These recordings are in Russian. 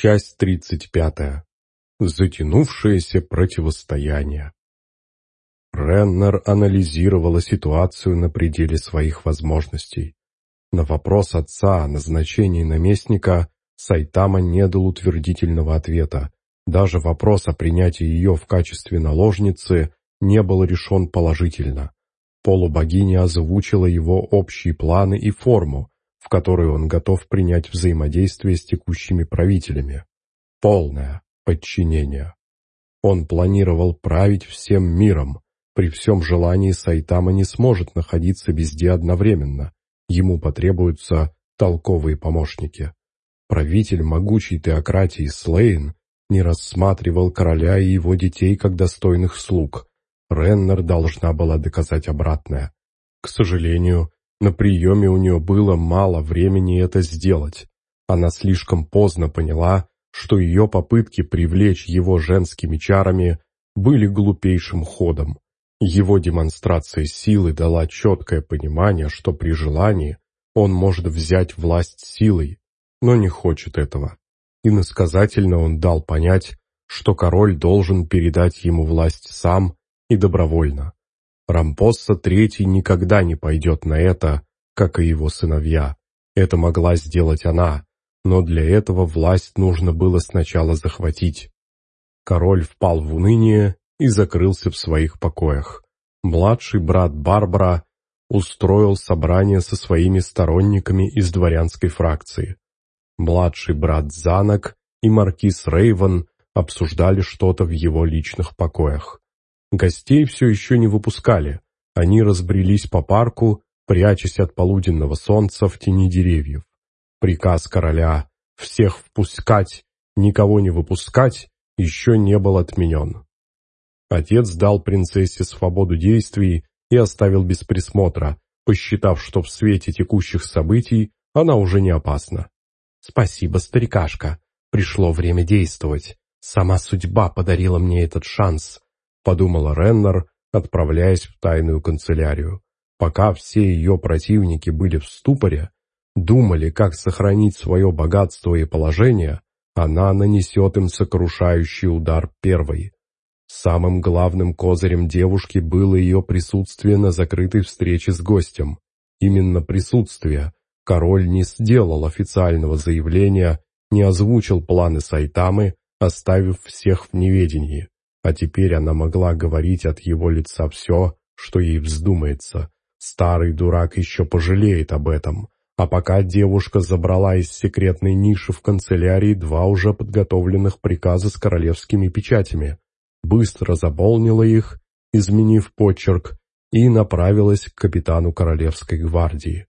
Часть 35. Затянувшееся противостояние. Реннер анализировала ситуацию на пределе своих возможностей. На вопрос отца о назначении наместника Сайтама не дал утвердительного ответа. Даже вопрос о принятии ее в качестве наложницы не был решен положительно. Полубогиня озвучила его общие планы и форму, в которой он готов принять взаимодействие с текущими правителями. Полное подчинение. Он планировал править всем миром. При всем желании Сайтама не сможет находиться везде одновременно. Ему потребуются толковые помощники. Правитель могучей теократии Слейн не рассматривал короля и его детей как достойных слуг. Реннер должна была доказать обратное. К сожалению, на приеме у нее было мало времени это сделать. Она слишком поздно поняла, что ее попытки привлечь его женскими чарами были глупейшим ходом. Его демонстрация силы дала четкое понимание, что при желании он может взять власть силой, но не хочет этого. Иносказательно он дал понять, что король должен передать ему власть сам и добровольно. Рампосса III никогда не пойдет на это, как и его сыновья. Это могла сделать она, но для этого власть нужно было сначала захватить. Король впал в уныние и закрылся в своих покоях. Младший брат Барбара устроил собрание со своими сторонниками из дворянской фракции. Младший брат Занок и маркиз Рейвен обсуждали что-то в его личных покоях. Гостей все еще не выпускали. Они разбрелись по парку, прячась от полуденного солнца в тени деревьев. Приказ короля «всех впускать, никого не выпускать» еще не был отменен. Отец дал принцессе свободу действий и оставил без присмотра, посчитав, что в свете текущих событий она уже не опасна. «Спасибо, старикашка. Пришло время действовать. Сама судьба подарила мне этот шанс подумала Реннер, отправляясь в тайную канцелярию. Пока все ее противники были в ступоре, думали, как сохранить свое богатство и положение, она нанесет им сокрушающий удар первой. Самым главным козырем девушки было ее присутствие на закрытой встрече с гостем. Именно присутствие. Король не сделал официального заявления, не озвучил планы Сайтамы, оставив всех в неведении. А теперь она могла говорить от его лица все, что ей вздумается. Старый дурак еще пожалеет об этом. А пока девушка забрала из секретной ниши в канцелярии два уже подготовленных приказа с королевскими печатями, быстро заполнила их, изменив почерк, и направилась к капитану Королевской гвардии.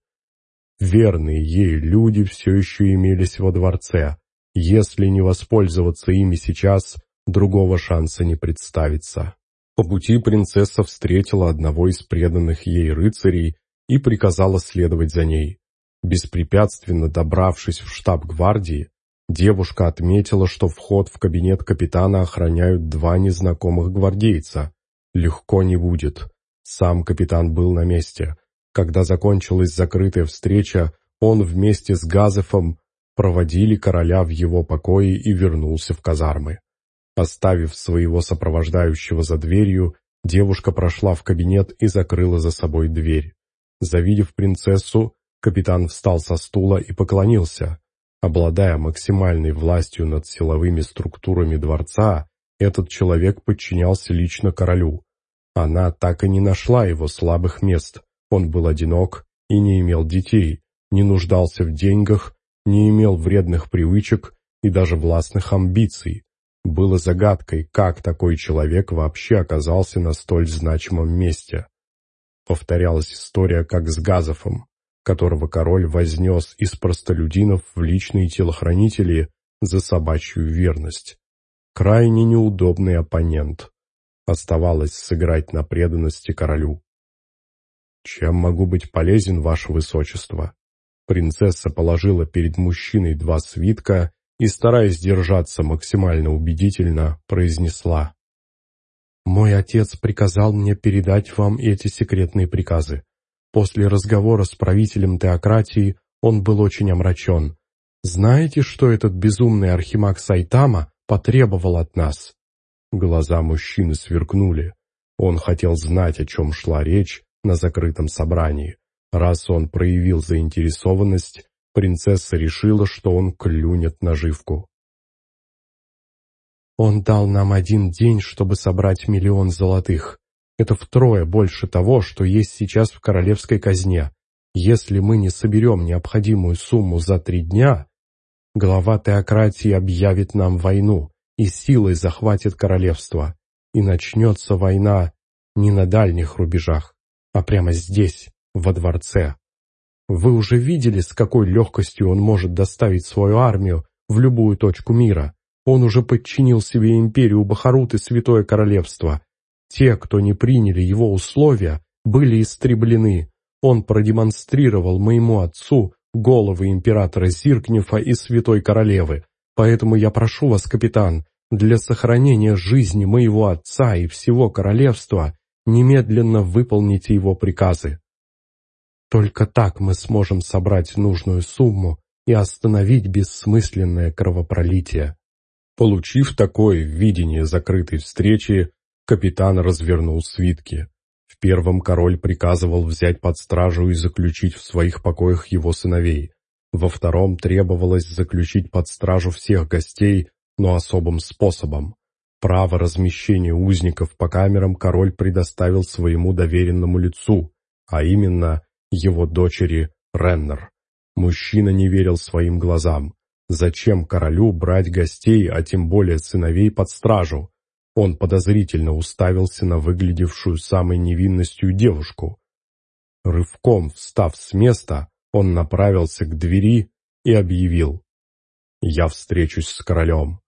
Верные ей люди все еще имелись во дворце. Если не воспользоваться ими сейчас, другого шанса не представится. По пути принцесса встретила одного из преданных ей рыцарей и приказала следовать за ней. Беспрепятственно добравшись в штаб гвардии, девушка отметила, что вход в кабинет капитана охраняют два незнакомых гвардейца. Легко не будет. Сам капитан был на месте. Когда закончилась закрытая встреча, он вместе с Газефом проводили короля в его покое и вернулся в казармы. Оставив своего сопровождающего за дверью, девушка прошла в кабинет и закрыла за собой дверь. Завидев принцессу, капитан встал со стула и поклонился. Обладая максимальной властью над силовыми структурами дворца, этот человек подчинялся лично королю. Она так и не нашла его слабых мест. Он был одинок и не имел детей, не нуждался в деньгах, не имел вредных привычек и даже властных амбиций. Было загадкой, как такой человек вообще оказался на столь значимом месте. Повторялась история, как с Газовым, которого король вознес из простолюдинов в личные телохранители за собачью верность. Крайне неудобный оппонент. Оставалось сыграть на преданности королю. «Чем могу быть полезен, ваше высочество?» Принцесса положила перед мужчиной два свитка и, стараясь держаться максимально убедительно, произнесла. «Мой отец приказал мне передать вам эти секретные приказы. После разговора с правителем теократии он был очень омрачен. Знаете, что этот безумный архимаг Сайтама потребовал от нас?» Глаза мужчины сверкнули. Он хотел знать, о чем шла речь на закрытом собрании. Раз он проявил заинтересованность, принцесса решила, что он клюнет наживку. «Он дал нам один день, чтобы собрать миллион золотых. Это втрое больше того, что есть сейчас в королевской казне. Если мы не соберем необходимую сумму за три дня, глава теократии объявит нам войну и силой захватит королевство. И начнется война не на дальних рубежах, а прямо здесь, во дворце. Вы уже видели, с какой легкостью он может доставить свою армию в любую точку мира. Он уже подчинил себе империю Бахарут и Святое Королевство. Те, кто не приняли его условия, были истреблены. Он продемонстрировал моему отцу головы императора Зиркнефа и Святой Королевы. Поэтому я прошу вас, капитан, для сохранения жизни моего отца и всего королевства немедленно выполните его приказы. Только так мы сможем собрать нужную сумму и остановить бессмысленное кровопролитие. Получив такое видение закрытой встречи, капитан развернул свитки. В первом король приказывал взять под стражу и заключить в своих покоях его сыновей. Во втором требовалось заключить под стражу всех гостей, но особым способом. Право размещения узников по камерам король предоставил своему доверенному лицу, а именно его дочери Реннер. Мужчина не верил своим глазам. Зачем королю брать гостей, а тем более сыновей под стражу? Он подозрительно уставился на выглядевшую самой невинностью девушку. Рывком встав с места, он направился к двери и объявил. «Я встречусь с королем».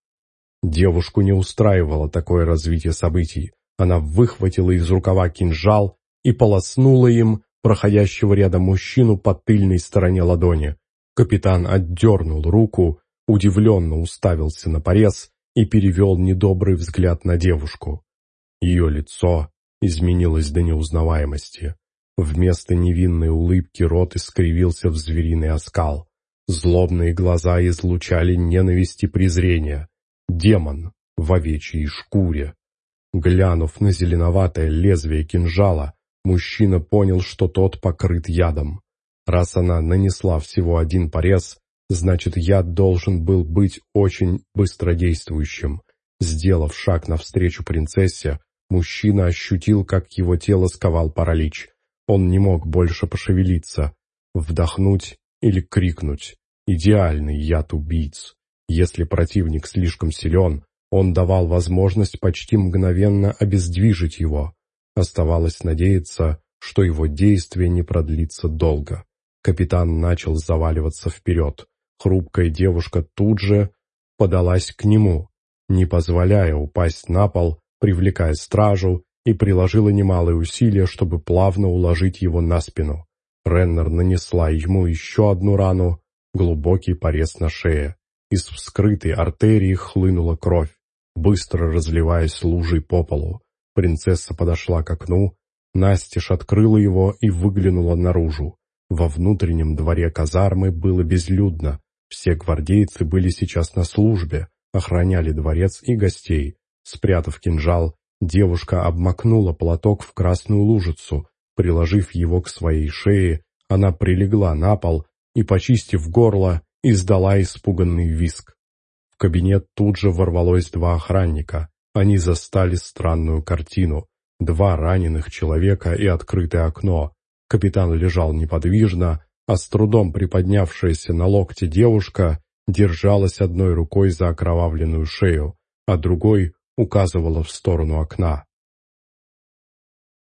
Девушку не устраивало такое развитие событий. Она выхватила из рукава кинжал и полоснула им проходящего рядом мужчину по тыльной стороне ладони. Капитан отдернул руку, удивленно уставился на порез и перевел недобрый взгляд на девушку. Ее лицо изменилось до неузнаваемости. Вместо невинной улыбки рот искривился в звериный оскал. Злобные глаза излучали ненависть и презрение. Демон в овечьей шкуре. Глянув на зеленоватое лезвие кинжала, Мужчина понял, что тот покрыт ядом. Раз она нанесла всего один порез, значит яд должен был быть очень быстродействующим. Сделав шаг навстречу принцессе, мужчина ощутил, как его тело сковал паралич. Он не мог больше пошевелиться, вдохнуть или крикнуть. Идеальный яд убийц. Если противник слишком силен, он давал возможность почти мгновенно обездвижить его. Оставалось надеяться, что его действие не продлится долго. Капитан начал заваливаться вперед. Хрупкая девушка тут же подалась к нему, не позволяя упасть на пол, привлекая стражу, и приложила немалые усилия, чтобы плавно уложить его на спину. Реннер нанесла ему еще одну рану, глубокий порез на шее. Из вскрытой артерии хлынула кровь, быстро разливаясь лужей по полу. Принцесса подошла к окну, Настеж открыла его и выглянула наружу. Во внутреннем дворе казармы было безлюдно. Все гвардейцы были сейчас на службе, охраняли дворец и гостей. Спрятав кинжал, девушка обмакнула платок в красную лужицу. Приложив его к своей шее, она прилегла на пол и, почистив горло, издала испуганный виск. В кабинет тут же ворвалось два охранника. Они застали странную картину. Два раненых человека и открытое окно. Капитан лежал неподвижно, а с трудом приподнявшаяся на локте девушка держалась одной рукой за окровавленную шею, а другой указывала в сторону окна.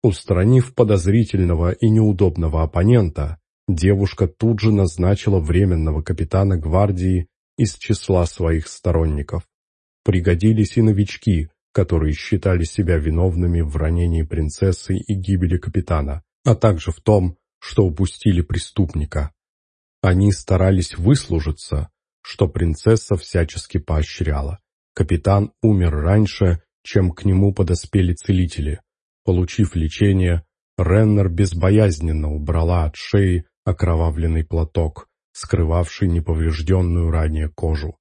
Устранив подозрительного и неудобного оппонента, девушка тут же назначила временного капитана гвардии из числа своих сторонников. Пригодились и новички, которые считали себя виновными в ранении принцессы и гибели капитана, а также в том, что упустили преступника. Они старались выслужиться, что принцесса всячески поощряла. Капитан умер раньше, чем к нему подоспели целители. Получив лечение, Реннер безбоязненно убрала от шеи окровавленный платок, скрывавший неповрежденную ранее кожу.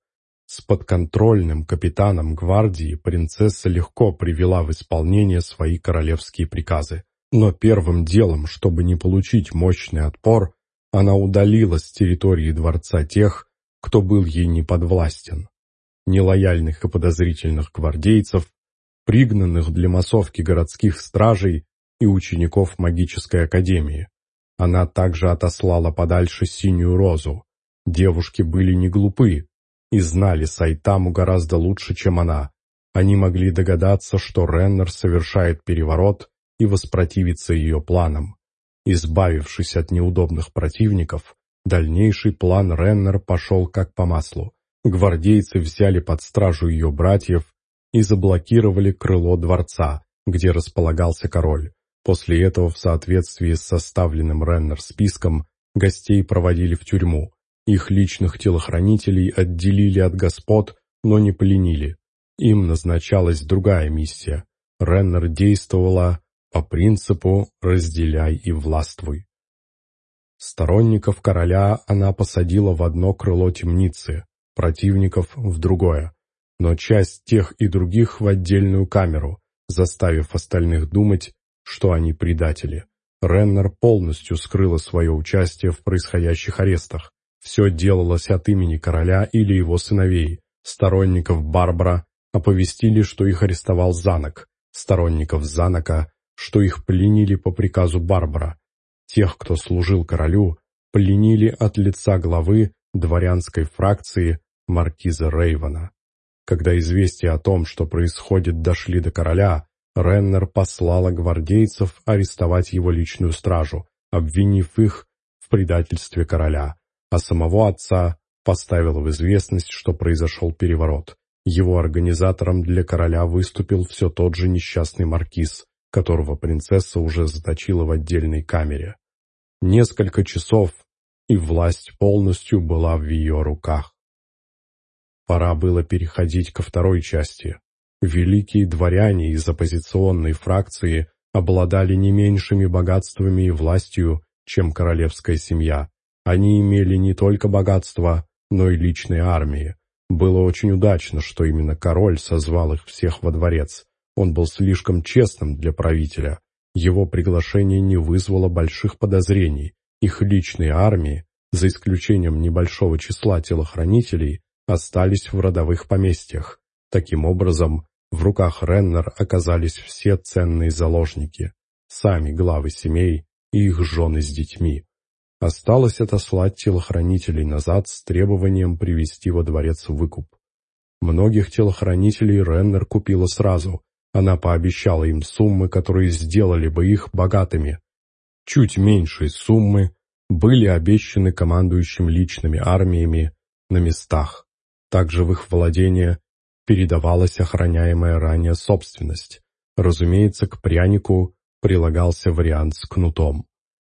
С подконтрольным капитаном гвардии принцесса легко привела в исполнение свои королевские приказы. Но первым делом, чтобы не получить мощный отпор, она удалила с территории дворца тех, кто был ей не подвластен. Нелояльных и подозрительных гвардейцев, пригнанных для массовки городских стражей и учеников магической академии. Она также отослала подальше синюю розу. Девушки были не глупы, и знали Сайтаму гораздо лучше, чем она. Они могли догадаться, что Реннер совершает переворот и воспротивиться ее планам. Избавившись от неудобных противников, дальнейший план Реннер пошел как по маслу. Гвардейцы взяли под стражу ее братьев и заблокировали крыло дворца, где располагался король. После этого, в соответствии с составленным Реннер списком, гостей проводили в тюрьму. Их личных телохранителей отделили от господ, но не пленили. Им назначалась другая миссия. Реннер действовала по принципу «разделяй и властвуй». Сторонников короля она посадила в одно крыло темницы, противников в другое, но часть тех и других в отдельную камеру, заставив остальных думать, что они предатели. Реннер полностью скрыла свое участие в происходящих арестах, все делалось от имени короля или его сыновей. Сторонников Барбара оповестили, что их арестовал Занок. Сторонников Занока, что их пленили по приказу Барбара. Тех, кто служил королю, пленили от лица главы дворянской фракции маркиза Рейвана. Когда известия о том, что происходит, дошли до короля, Реннер послала гвардейцев арестовать его личную стражу, обвинив их в предательстве короля а самого отца поставила в известность, что произошел переворот. Его организатором для короля выступил все тот же несчастный маркиз, которого принцесса уже заточила в отдельной камере. Несколько часов, и власть полностью была в ее руках. Пора было переходить ко второй части. Великие дворяне из оппозиционной фракции обладали не меньшими богатствами и властью, чем королевская семья. Они имели не только богатство, но и личные армии. Было очень удачно, что именно король созвал их всех во дворец. Он был слишком честным для правителя. Его приглашение не вызвало больших подозрений. Их личные армии, за исключением небольшого числа телохранителей, остались в родовых поместьях. Таким образом, в руках Реннер оказались все ценные заложники, сами главы семей и их жены с детьми. Осталось отослать телохранителей назад с требованием привести во дворец выкуп. Многих телохранителей Реннер купила сразу. Она пообещала им суммы, которые сделали бы их богатыми. Чуть меньшие суммы были обещаны командующим личными армиями на местах. Также в их владение передавалась охраняемая ранее собственность. Разумеется, к прянику прилагался вариант с кнутом.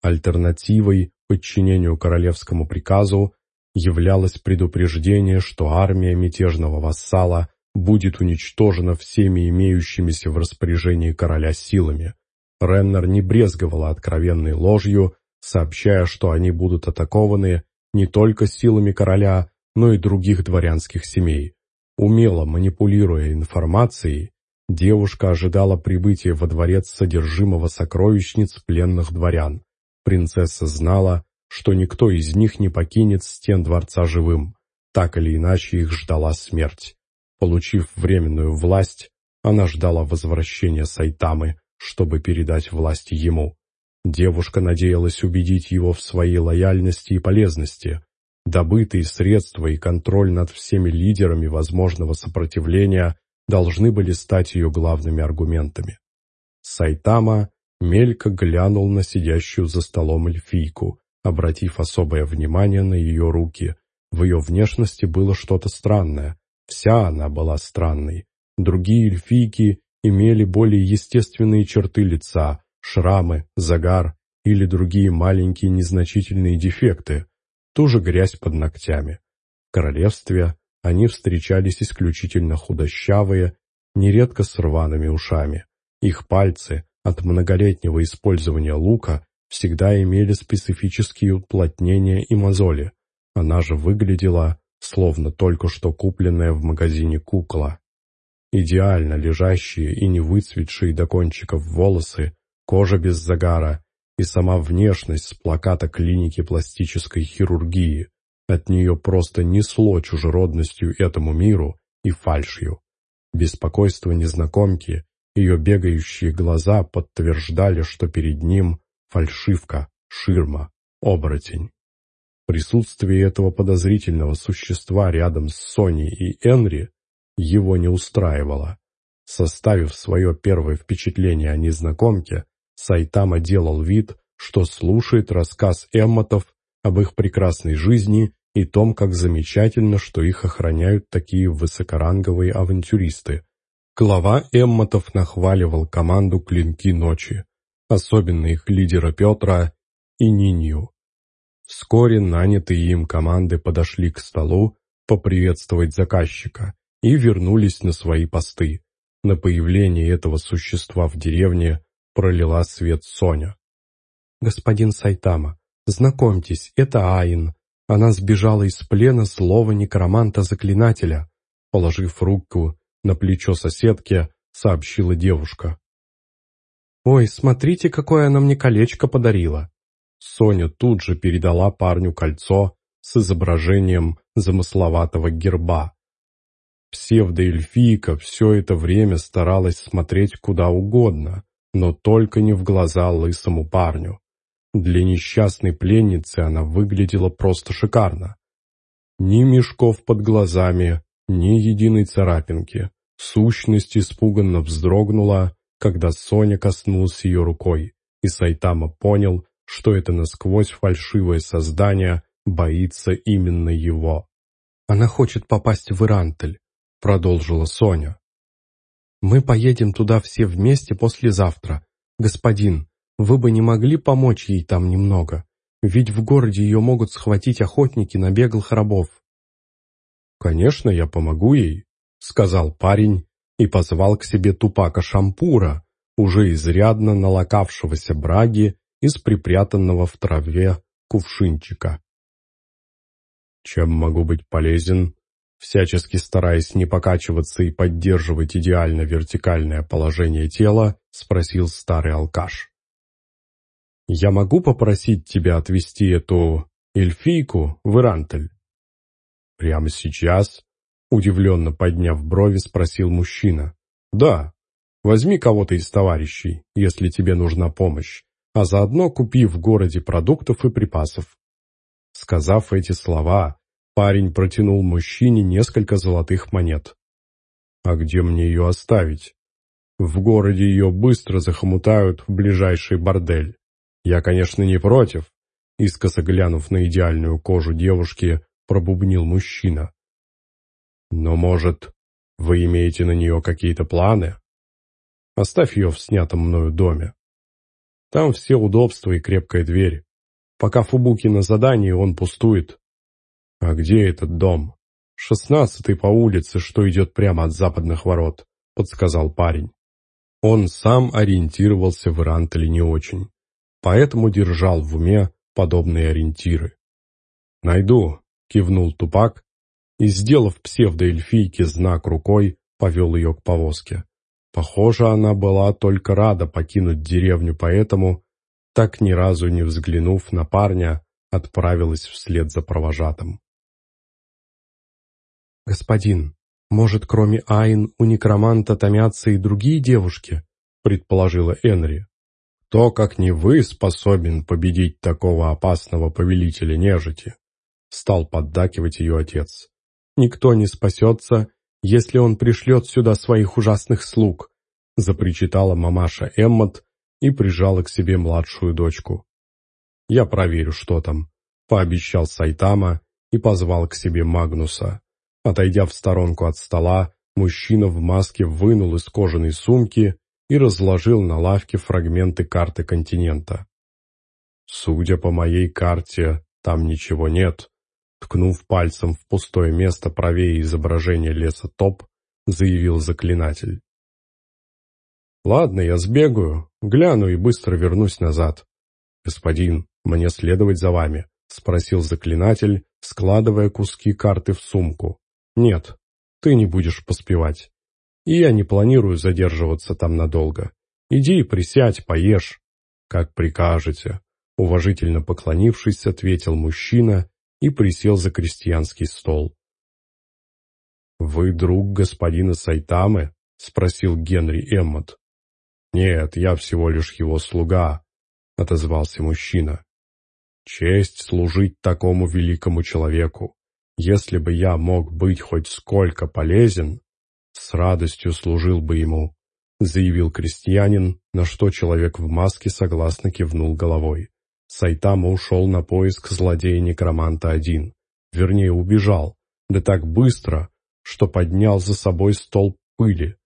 Альтернативой подчинению королевскому приказу являлось предупреждение, что армия мятежного вассала будет уничтожена всеми имеющимися в распоряжении короля силами. Реннер не брезговала откровенной ложью, сообщая, что они будут атакованы не только силами короля, но и других дворянских семей. Умело манипулируя информацией, девушка ожидала прибытия во дворец содержимого сокровищниц пленных дворян. Принцесса знала, что никто из них не покинет стен дворца живым. Так или иначе их ждала смерть. Получив временную власть, она ждала возвращения Сайтамы, чтобы передать власть ему. Девушка надеялась убедить его в своей лояльности и полезности. Добытые средства и контроль над всеми лидерами возможного сопротивления должны были стать ее главными аргументами. Сайтама мелько глянул на сидящую за столом эльфийку, обратив особое внимание на ее руки. В ее внешности было что-то странное. Вся она была странной. Другие эльфийки имели более естественные черты лица, шрамы, загар или другие маленькие незначительные дефекты, ту же грязь под ногтями. В королевстве они встречались исключительно худощавые, нередко с рваными ушами. Их пальцы, от многолетнего использования лука всегда имели специфические уплотнения и мозоли. Она же выглядела, словно только что купленная в магазине кукла. Идеально лежащие и не выцветшие до кончиков волосы, кожа без загара и сама внешность с плаката клиники пластической хирургии. От нее просто несло чужеродностью этому миру и фальшью. Беспокойство незнакомки, ее бегающие глаза подтверждали, что перед ним фальшивка, ширма, оборотень. Присутствие этого подозрительного существа рядом с Соней и Энри его не устраивало. Составив свое первое впечатление о незнакомке, Сайтама делал вид, что слушает рассказ Эммотов об их прекрасной жизни и том, как замечательно, что их охраняют такие высокоранговые авантюристы. Глава Эммотов нахваливал команду «Клинки ночи», особенно их лидера Петра и Нинью. Вскоре нанятые им команды подошли к столу поприветствовать заказчика и вернулись на свои посты. На появление этого существа в деревне пролила свет Соня. «Господин Сайтама, знакомьтесь, это Аин. Она сбежала из плена слова некроманта-заклинателя», положив руку на плечо соседки, сообщила девушка. «Ой, смотрите, какое она мне колечко подарила!» Соня тут же передала парню кольцо с изображением замысловатого герба. Псевдоэльфийка все это время старалась смотреть куда угодно, но только не в глаза лысому парню. Для несчастной пленницы она выглядела просто шикарно. Ни мешков под глазами, ни единой царапинки. Сущность испуганно вздрогнула, когда Соня коснулась ее рукой, и Сайтама понял, что это насквозь фальшивое создание боится именно его. «Она хочет попасть в Ирантель», — продолжила Соня. «Мы поедем туда все вместе послезавтра. Господин, вы бы не могли помочь ей там немного? Ведь в городе ее могут схватить охотники на беглых рабов». «Конечно, я помогу ей», — сказал парень и позвал к себе Тупака Шампура, уже изрядно налокавшегося браги из припрятанного в траве кувшинчика. «Чем могу быть полезен?» Всячески стараясь не покачиваться и поддерживать идеально вертикальное положение тела, спросил старый алкаш. «Я могу попросить тебя отвезти эту эльфийку в Ирантель?» «Прямо сейчас?» Удивленно подняв брови, спросил мужчина. «Да, возьми кого-то из товарищей, если тебе нужна помощь а заодно купи в городе продуктов и припасов. Сказав эти слова, парень протянул мужчине несколько золотых монет. «А где мне ее оставить? В городе ее быстро захомутают в ближайший бордель. Я, конечно, не против», — искоса глянув на идеальную кожу девушки, пробубнил мужчина. «Но, может, вы имеете на нее какие-то планы? Оставь ее в снятом мною доме. Там все удобства и крепкая дверь. Пока Фубуки на задании, он пустует. А где этот дом? Шестнадцатый по улице, что идет прямо от западных ворот, подсказал парень. Он сам ориентировался в Ирантеле не очень, поэтому держал в уме подобные ориентиры. «Найду», — кивнул Тупак и, сделав псевдоэльфийке знак рукой, повел ее к повозке. Похоже, она была только рада покинуть деревню, поэтому, так ни разу не взглянув на парня, отправилась вслед за провожатым. «Господин, может, кроме Айн у некроманта томятся и другие девушки?» — предположила Энри. «Кто, как не вы, способен победить такого опасного повелителя нежити?» — стал поддакивать ее отец. «Никто не спасется, если он пришлет сюда своих ужасных слуг», запричитала мамаша Эммот и прижала к себе младшую дочку. «Я проверю, что там», — пообещал Сайтама и позвал к себе Магнуса. Отойдя в сторонку от стола, мужчина в маске вынул из кожаной сумки и разложил на лавке фрагменты карты континента. «Судя по моей карте, там ничего нет», ткнув пальцем в пустое место правее изображения леса топ, заявил заклинатель. «Ладно, я сбегаю, гляну и быстро вернусь назад». «Господин, мне следовать за вами?» — спросил заклинатель, складывая куски карты в сумку. «Нет, ты не будешь поспевать. И я не планирую задерживаться там надолго. Иди, присядь, поешь». «Как прикажете», — уважительно поклонившись, ответил мужчина и присел за крестьянский стол. «Вы друг господина Сайтамы?» — спросил Генри Эммот. «Нет, я всего лишь его слуга», — отозвался мужчина. «Честь служить такому великому человеку. Если бы я мог быть хоть сколько полезен, с радостью служил бы ему», — заявил крестьянин, на что человек в маске согласно кивнул головой. Сайтама ушел на поиск злодея-некроманта один. Вернее, убежал. Да так быстро, что поднял за собой стол пыли.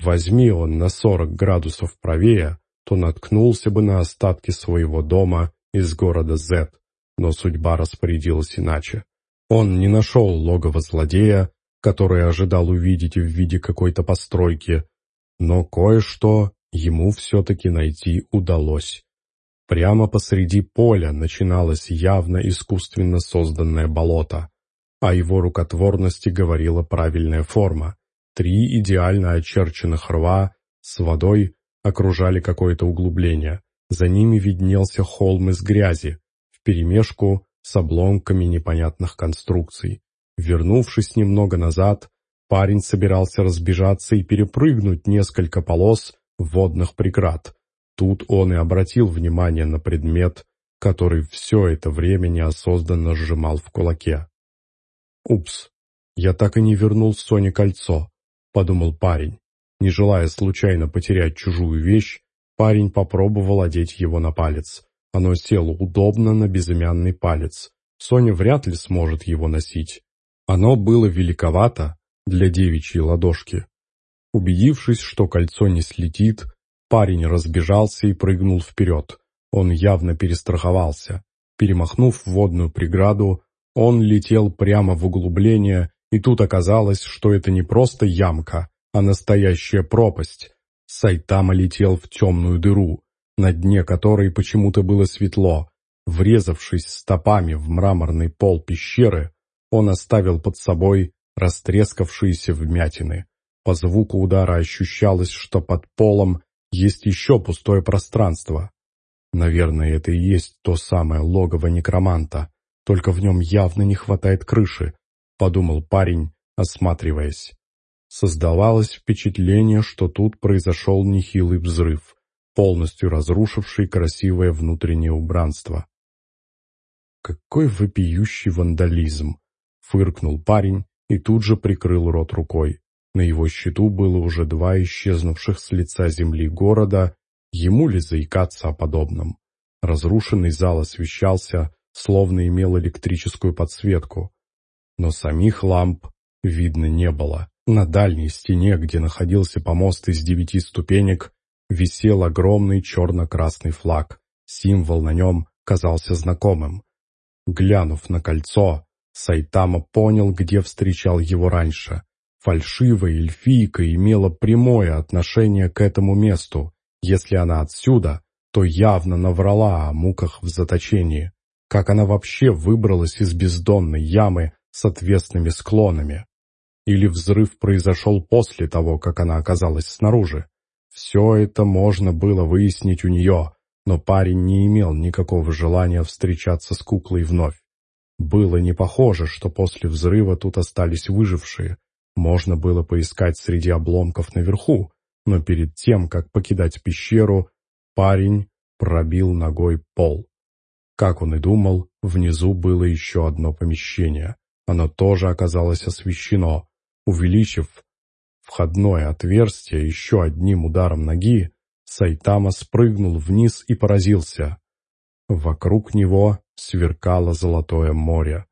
Возьми он на сорок градусов правее, то наткнулся бы на остатки своего дома из города Зет, но судьба распорядилась иначе. Он не нашел логово злодея, который ожидал увидеть в виде какой-то постройки, но кое-что ему все-таки найти удалось. Прямо посреди поля начиналось явно искусственно созданное болото. О его рукотворности говорила правильная форма. Три идеально очерченных рва с водой окружали какое-то углубление. За ними виднелся холм из грязи, вперемешку с обломками непонятных конструкций. Вернувшись немного назад, парень собирался разбежаться и перепрыгнуть несколько полос водных преград, Тут он и обратил внимание на предмет, который все это время неосознанно сжимал в кулаке. «Упс, я так и не вернул Соне кольцо», — подумал парень. Не желая случайно потерять чужую вещь, парень попробовал одеть его на палец. Оно село удобно на безымянный палец. Соня вряд ли сможет его носить. Оно было великовато для девичьей ладошки. Убедившись, что кольцо не слетит, Парень разбежался и прыгнул вперед. Он явно перестраховался. Перемахнув водную преграду, он летел прямо в углубление, и тут оказалось, что это не просто ямка, а настоящая пропасть. Сайтама летел в темную дыру, на дне которой почему-то было светло. Врезавшись стопами в мраморный пол пещеры, он оставил под собой растрескавшиеся вмятины. По звуку удара ощущалось, что под полом есть еще пустое пространство. Наверное, это и есть то самое логово некроманта, только в нем явно не хватает крыши, подумал парень, осматриваясь. Создавалось впечатление, что тут произошел нехилый взрыв, полностью разрушивший красивое внутреннее убранство. «Какой вопиющий вандализм!» — фыркнул парень и тут же прикрыл рот рукой. На его счету было уже два исчезнувших с лица земли города, ему ли заикаться о подобном? Разрушенный зал освещался, словно имел электрическую подсветку. Но самих ламп видно не было. На дальней стене, где находился помост из девяти ступенек, висел огромный черно-красный флаг. Символ на нем казался знакомым. Глянув на кольцо, Сайтама понял, где встречал его раньше. Фальшивая эльфийка имела прямое отношение к этому месту. Если она отсюда, то явно наврала о муках в заточении. Как она вообще выбралась из бездонной ямы с отвесными склонами? Или взрыв произошел после того, как она оказалась снаружи? Все это можно было выяснить у нее, но парень не имел никакого желания встречаться с куклой вновь. Было не похоже, что после взрыва тут остались выжившие. Можно было поискать среди обломков наверху, но перед тем, как покидать пещеру, парень пробил ногой пол. Как он и думал, внизу было еще одно помещение. Оно тоже оказалось освещено. Увеличив входное отверстие еще одним ударом ноги, Сайтама спрыгнул вниз и поразился. Вокруг него сверкало золотое море.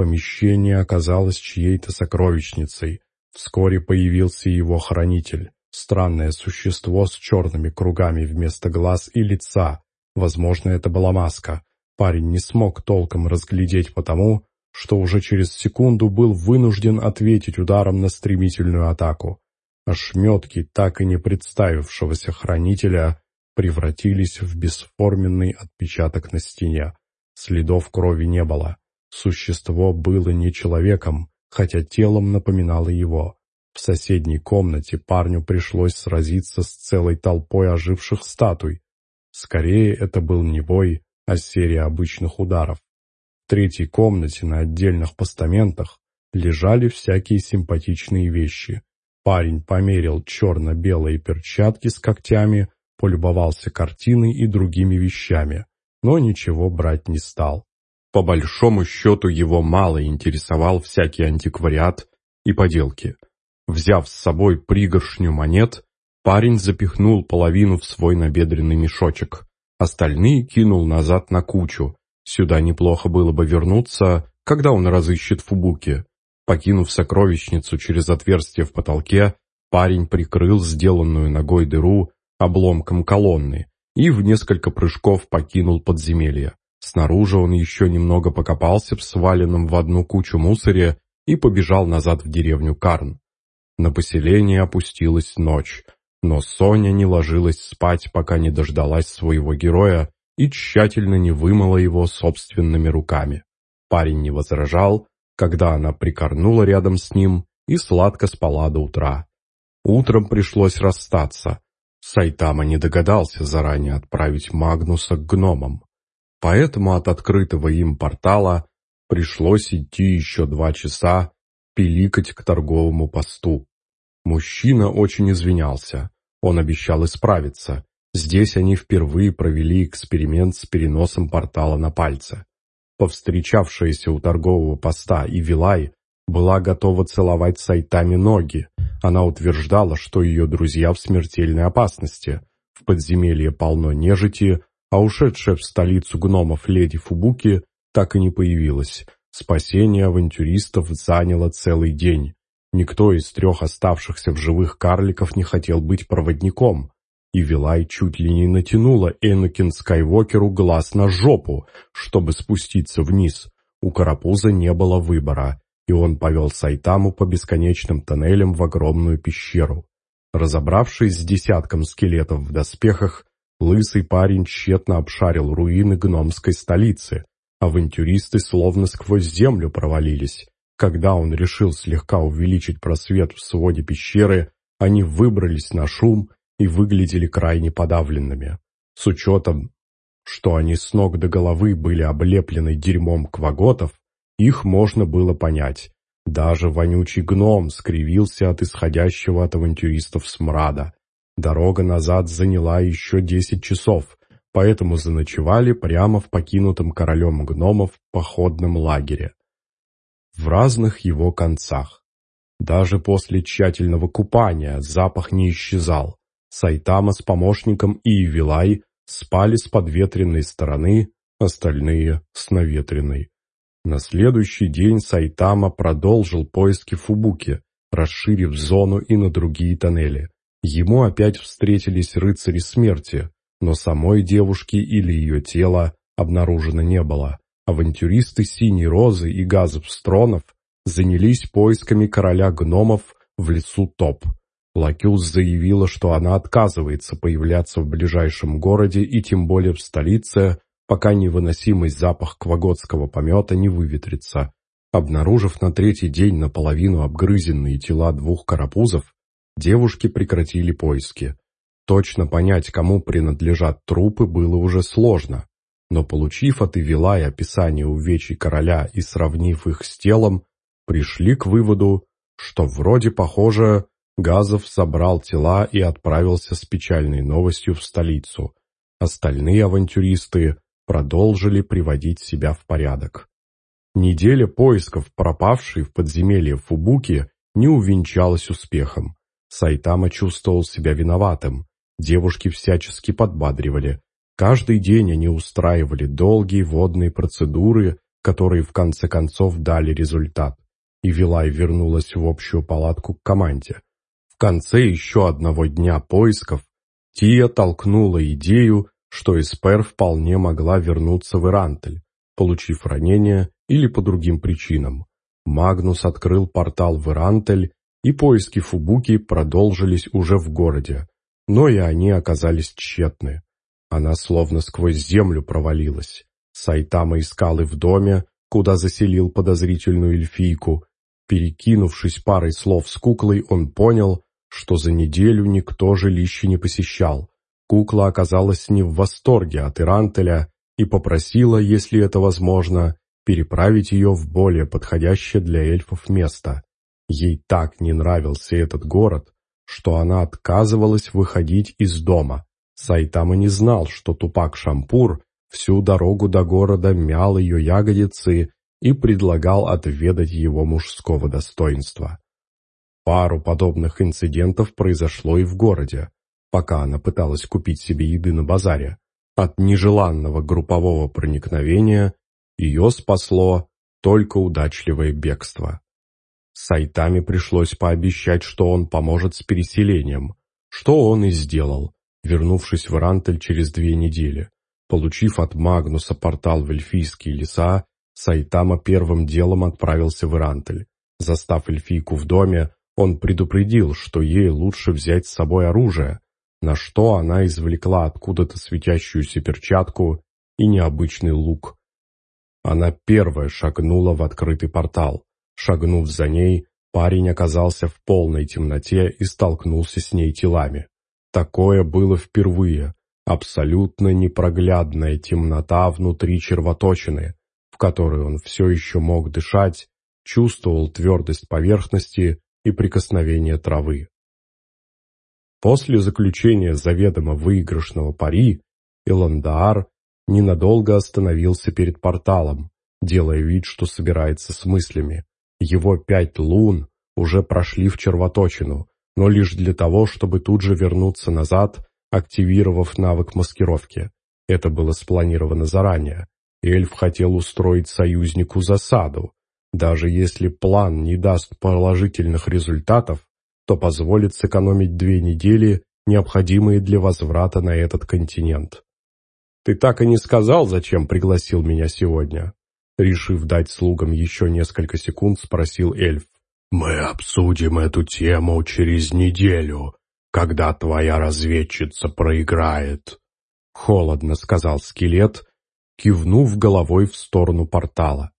Помещение оказалось чьей-то сокровищницей. Вскоре появился его хранитель. Странное существо с черными кругами вместо глаз и лица. Возможно, это была маска. Парень не смог толком разглядеть потому, что уже через секунду был вынужден ответить ударом на стремительную атаку. Ошметки так и не представившегося хранителя превратились в бесформенный отпечаток на стене. Следов крови не было. Существо было не человеком, хотя телом напоминало его. В соседней комнате парню пришлось сразиться с целой толпой оживших статуй. Скорее, это был не бой, а серия обычных ударов. В третьей комнате на отдельных постаментах лежали всякие симпатичные вещи. Парень померил черно-белые перчатки с когтями, полюбовался картиной и другими вещами, но ничего брать не стал. По большому счету его мало интересовал всякий антиквариат и поделки. Взяв с собой пригоршню монет, парень запихнул половину в свой набедренный мешочек, остальные кинул назад на кучу. Сюда неплохо было бы вернуться, когда он разыщет Фубуки. Покинув сокровищницу через отверстие в потолке, парень прикрыл сделанную ногой дыру обломком колонны и в несколько прыжков покинул подземелье. Снаружи он еще немного покопался в сваленном в одну кучу мусоре и побежал назад в деревню Карн. На поселение опустилась ночь, но Соня не ложилась спать, пока не дождалась своего героя и тщательно не вымыла его собственными руками. Парень не возражал, когда она прикорнула рядом с ним и сладко спала до утра. Утром пришлось расстаться. Сайтама не догадался заранее отправить Магнуса к гномам. Поэтому от открытого им портала пришлось идти еще два часа, пиликать к торговому посту. Мужчина очень извинялся. Он обещал исправиться. Здесь они впервые провели эксперимент с переносом портала на пальце повстречавшаяся у торгового поста и Вилай, была готова целовать сайтами ноги. Она утверждала, что ее друзья в смертельной опасности. В подземелье полно нежити, а ушедшая в столицу гномов леди Фубуки так и не появилась. Спасение авантюристов заняло целый день. Никто из трех оставшихся в живых карликов не хотел быть проводником и Вилай чуть ли не натянула Энакин Скайуокеру глаз на жопу, чтобы спуститься вниз. У Карапуза не было выбора, и он повел Сайтаму по бесконечным тоннелям в огромную пещеру. Разобравшись с десятком скелетов в доспехах, лысый парень тщетно обшарил руины гномской столицы. Авантюристы словно сквозь землю провалились. Когда он решил слегка увеличить просвет в своде пещеры, они выбрались на шум и выглядели крайне подавленными. С учетом, что они с ног до головы были облеплены дерьмом кваготов, их можно было понять. Даже вонючий гном скривился от исходящего от авантюристов смрада. Дорога назад заняла еще десять часов, поэтому заночевали прямо в покинутом королем гномов походном лагере. В разных его концах. Даже после тщательного купания запах не исчезал. Сайтама с помощником и Вилай спали с подветренной стороны, остальные — с наветренной. На следующий день Сайтама продолжил поиски Фубуки, расширив зону и на другие тоннели. Ему опять встретились рыцари смерти, но самой девушки или ее тела обнаружено не было. Авантюристы Синей Розы и Газов Стронов занялись поисками короля гномов в лесу Топ. Лакюс заявила, что она отказывается появляться в ближайшем городе и тем более в столице, пока невыносимый запах кваготского помета не выветрится. Обнаружив на третий день наполовину обгрызенные тела двух карапузов, девушки прекратили поиски. Точно понять, кому принадлежат трупы, было уже сложно, но получив от Ивилая описание увечий короля и сравнив их с телом, пришли к выводу, что вроде похоже Газов собрал тела и отправился с печальной новостью в столицу. Остальные авантюристы продолжили приводить себя в порядок. Неделя поисков пропавшей в подземелье Фубуки не увенчалась успехом. Сайтама чувствовал себя виноватым. Девушки всячески подбадривали. Каждый день они устраивали долгие водные процедуры, которые в конце концов дали результат. И Вилай вернулась в общую палатку к команде конце еще одного дня поисков Тия толкнула идею, что Эспер вполне могла вернуться в Ирантель, получив ранение или по другим причинам. Магнус открыл портал в Ирантель, и поиски Фубуки продолжились уже в городе, но и они оказались тщетны. Она словно сквозь землю провалилась. Сайтама искал и в доме, куда заселил подозрительную эльфийку. Перекинувшись парой слов с куклой, он понял, что за неделю никто жилище не посещал. Кукла оказалась не в восторге от Ирантеля и попросила, если это возможно, переправить ее в более подходящее для эльфов место. Ей так не нравился этот город, что она отказывалась выходить из дома. Сайтама не знал, что Тупак Шампур всю дорогу до города мял ее ягодицы и предлагал отведать его мужского достоинства. Пару подобных инцидентов произошло и в городе, пока она пыталась купить себе еды на базаре. От нежеланного группового проникновения ее спасло только удачливое бегство. Сайтами пришлось пообещать, что он поможет с переселением, что он и сделал, вернувшись в Рантель через две недели. Получив от Магнуса портал в эльфийские леса, Сайтама первым делом отправился в Ирантель. Застав эльфийку в доме, он предупредил, что ей лучше взять с собой оружие, на что она извлекла откуда-то светящуюся перчатку и необычный лук. Она первая шагнула в открытый портал. Шагнув за ней, парень оказался в полной темноте и столкнулся с ней телами. Такое было впервые. Абсолютно непроглядная темнота внутри червоточины, в которой он все еще мог дышать, чувствовал твердость поверхности и прикосновение травы. После заключения заведомо выигрышного пари Иландаар ненадолго остановился перед порталом, делая вид, что собирается с мыслями. Его пять лун уже прошли в червоточину, но лишь для того, чтобы тут же вернуться назад, активировав навык маскировки. Это было спланировано заранее. Эльф хотел устроить союзнику засаду, даже если план не даст положительных результатов, то позволит сэкономить две недели, необходимые для возврата на этот континент. «Ты так и не сказал, зачем пригласил меня сегодня?» Решив дать слугам еще несколько секунд, спросил эльф. «Мы обсудим эту тему через неделю, когда твоя разведчица проиграет», — холодно сказал скелет, кивнув головой в сторону портала.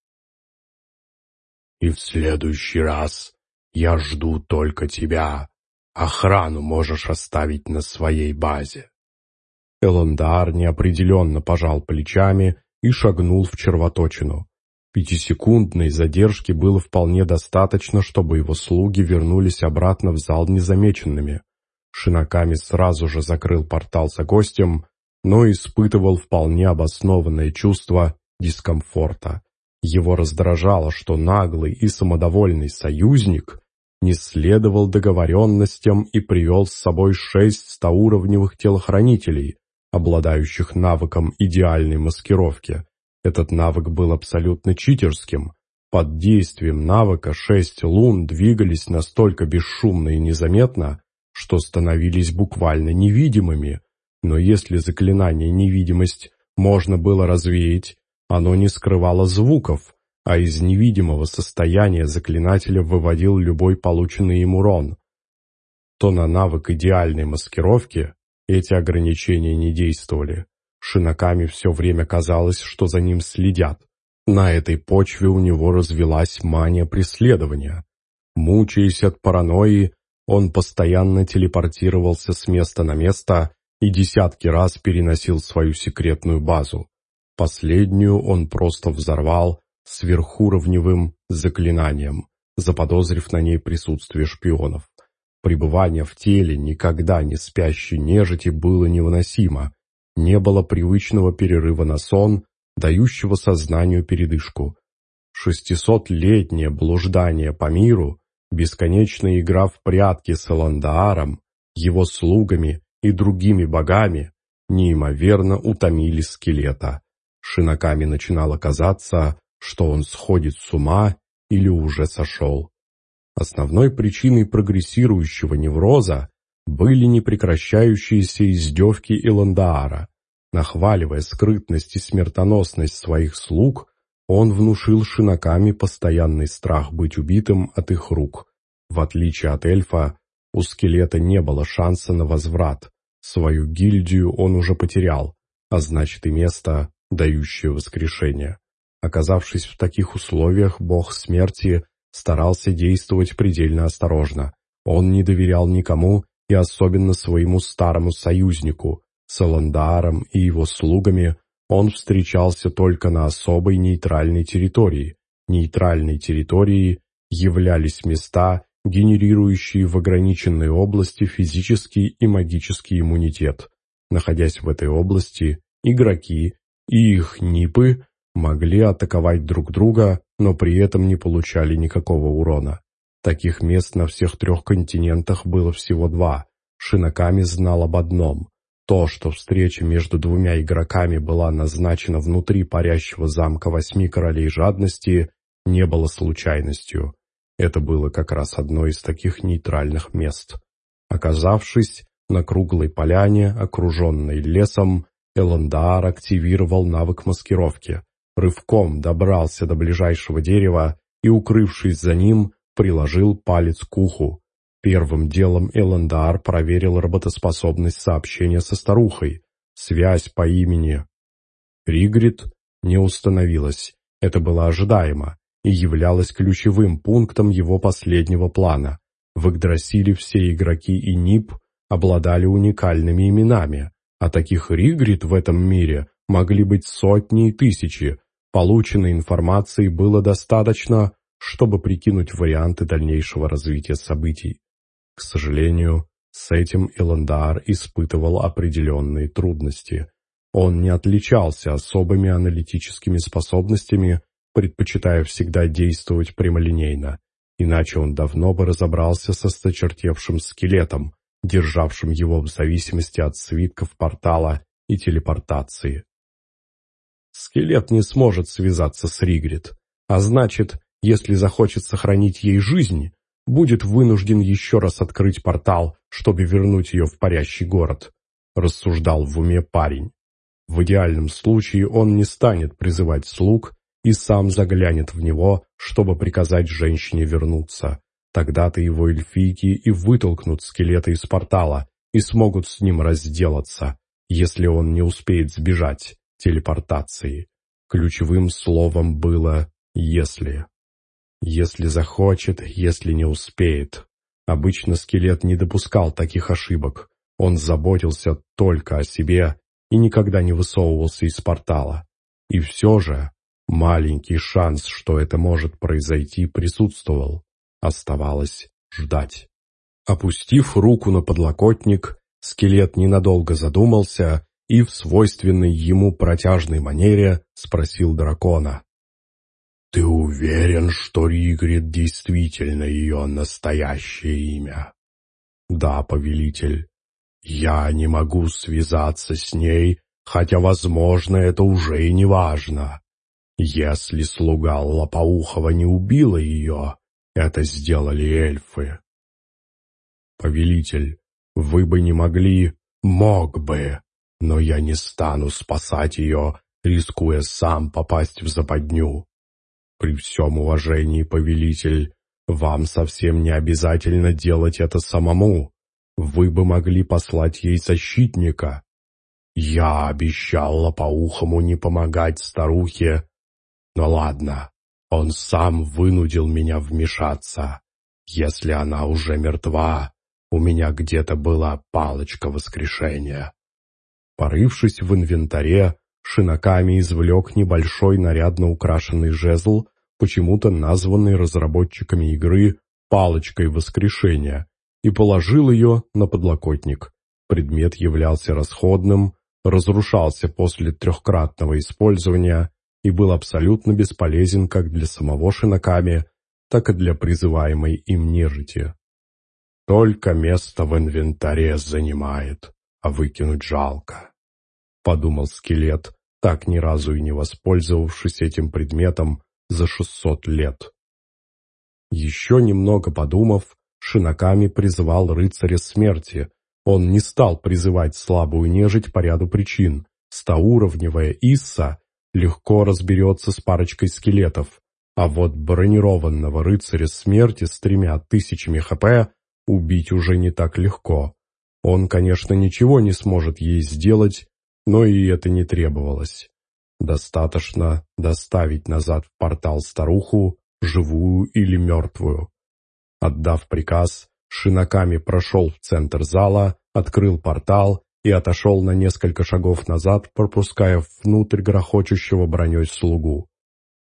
И в следующий раз я жду только тебя. Охрану можешь оставить на своей базе. Элондар неопределенно пожал плечами и шагнул в червоточину. Пятисекундной задержки было вполне достаточно, чтобы его слуги вернулись обратно в зал незамеченными. Шинаками сразу же закрыл портал за гостем, но испытывал вполне обоснованное чувство дискомфорта. Его раздражало, что наглый и самодовольный союзник не следовал договоренностям и привел с собой шесть стауровневых телохранителей, обладающих навыком идеальной маскировки. Этот навык был абсолютно читерским. Под действием навыка шесть лун двигались настолько бесшумно и незаметно, что становились буквально невидимыми. Но если заклинание «невидимость» можно было развеять, оно не скрывало звуков, а из невидимого состояния заклинателя выводил любой полученный им урон. То на навык идеальной маскировки эти ограничения не действовали. Шинаками все время казалось, что за ним следят. На этой почве у него развелась мания преследования. Мучаясь от паранойи, он постоянно телепортировался с места на место и десятки раз переносил свою секретную базу. Последнюю он просто взорвал сверхуровневым заклинанием, заподозрив на ней присутствие шпионов. Пребывание в теле никогда не спящей нежити было невыносимо. Не было привычного перерыва на сон, дающего сознанию передышку. Шестисотлетнее блуждание по миру, бесконечная игра в прятки с Эландааром, его слугами и другими богами неимоверно утомили скелета. Шинаками начинало казаться, что он сходит с ума или уже сошел. Основной причиной прогрессирующего невроза были непрекращающиеся издевки Иландаара. Нахваливая скрытность и смертоносность своих слуг, он внушил шинаками постоянный страх быть убитым от их рук. В отличие от эльфа, у скелета не было шанса на возврат. Свою гильдию он уже потерял, а значит и место дающее воскрешение. Оказавшись в таких условиях, бог смерти старался действовать предельно осторожно. Он не доверял никому и особенно своему старому союзнику. С Эландаром и его слугами он встречался только на особой нейтральной территории. Нейтральной территорией являлись места, генерирующие в ограниченной области физический и магический иммунитет. Находясь в этой области, игроки и их НИПы могли атаковать друг друга, но при этом не получали никакого урона. Таких мест на всех трех континентах было всего два. Шинаками знал об одном. То, что встреча между двумя игроками была назначена внутри парящего замка восьми королей жадности, не было случайностью. Это было как раз одно из таких нейтральных мест. Оказавшись на круглой поляне, окруженной лесом, Эландар активировал навык маскировки. Рывком добрался до ближайшего дерева и, укрывшись за ним, приложил палец к уху. Первым делом Эландар проверил работоспособность сообщения со старухой. Связь по имени Ригрид не установилась. Это было ожидаемо и являлось ключевым пунктом его последнего плана. В Игдрасиле все игроки и НИП обладали уникальными именами, а таких Ригрид в этом мире могли быть сотни и тысячи. Полученной информации было достаточно, чтобы прикинуть варианты дальнейшего развития событий. К сожалению, с этим Эландар испытывал определенные трудности. Он не отличался особыми аналитическими способностями предпочитая всегда действовать прямолинейно, иначе он давно бы разобрался со сточертевшим скелетом, державшим его в зависимости от свитков портала и телепортации. Скелет не сможет связаться с Ригрид, а значит, если захочет сохранить ей жизнь, будет вынужден еще раз открыть портал, чтобы вернуть ее в парящий город, рассуждал в уме парень. В идеальном случае он не станет призывать слуг и сам заглянет в него, чтобы приказать женщине вернуться. Тогда-то его эльфийки и вытолкнут скелета из портала и смогут с ним разделаться, если он не успеет сбежать телепортации. Ключевым словом было «если». Если захочет, если не успеет. Обычно скелет не допускал таких ошибок. Он заботился только о себе и никогда не высовывался из портала. И все же Маленький шанс, что это может произойти, присутствовал. Оставалось ждать. Опустив руку на подлокотник, скелет ненадолго задумался и в свойственной ему протяжной манере спросил дракона. «Ты уверен, что Ригрид действительно ее настоящее имя?» «Да, повелитель. Я не могу связаться с ней, хотя, возможно, это уже и не важно. Если слуга Лопоухова не убила ее, это сделали эльфы. Повелитель, вы бы не могли... Мог бы, но я не стану спасать ее, рискуя сам попасть в западню. При всем уважении, повелитель, вам совсем не обязательно делать это самому. Вы бы могли послать ей защитника. Я обещал Лопоухому не помогать старухе, но ладно, он сам вынудил меня вмешаться. Если она уже мертва, у меня где-то была палочка воскрешения. Порывшись в инвентаре, Шинаками извлек небольшой нарядно украшенный жезл, почему-то названный разработчиками игры «палочкой воскрешения», и положил ее на подлокотник. Предмет являлся расходным, разрушался после трехкратного использования и был абсолютно бесполезен как для самого Шинаками, так и для призываемой им нежити. Только место в инвентаре занимает, а выкинуть жалко. Подумал скелет, так ни разу и не воспользовавшись этим предметом за шестьсот лет. Еще немного подумав, Шинаками призвал рыцаря смерти. Он не стал призывать слабую нежить по ряду причин. Стауровневая Исса легко разберется с парочкой скелетов, а вот бронированного рыцаря смерти с тремя тысячами хп убить уже не так легко. Он, конечно, ничего не сможет ей сделать, но и это не требовалось. Достаточно доставить назад в портал старуху, живую или мертвую. Отдав приказ, Шинаками прошел в центр зала, открыл портал и отошел на несколько шагов назад, пропуская внутрь грохочущего броней слугу.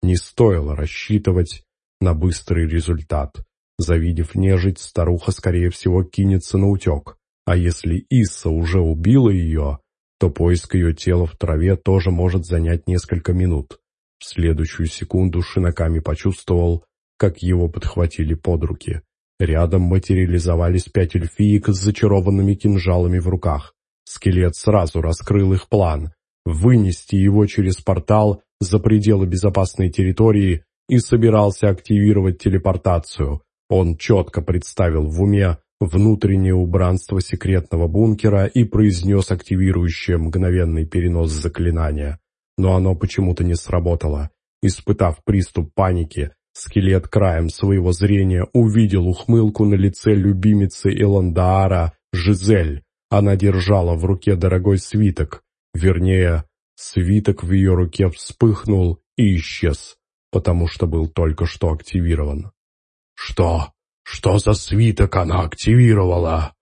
Не стоило рассчитывать на быстрый результат. Завидев нежить, старуха, скорее всего, кинется на утек. А если Исса уже убила ее, то поиск ее тела в траве тоже может занять несколько минут. В следующую секунду Шинаками почувствовал, как его подхватили под руки. Рядом материализовались пять эльфиек с зачарованными кинжалами в руках. Скелет сразу раскрыл их план — вынести его через портал за пределы безопасной территории и собирался активировать телепортацию. Он четко представил в уме внутреннее убранство секретного бункера и произнес активирующее мгновенный перенос заклинания. Но оно почему-то не сработало. Испытав приступ паники, скелет краем своего зрения увидел ухмылку на лице любимицы Эландаара Жизель. Она держала в руке дорогой свиток. Вернее, свиток в ее руке вспыхнул и исчез, потому что был только что активирован. «Что? Что за свиток она активировала?»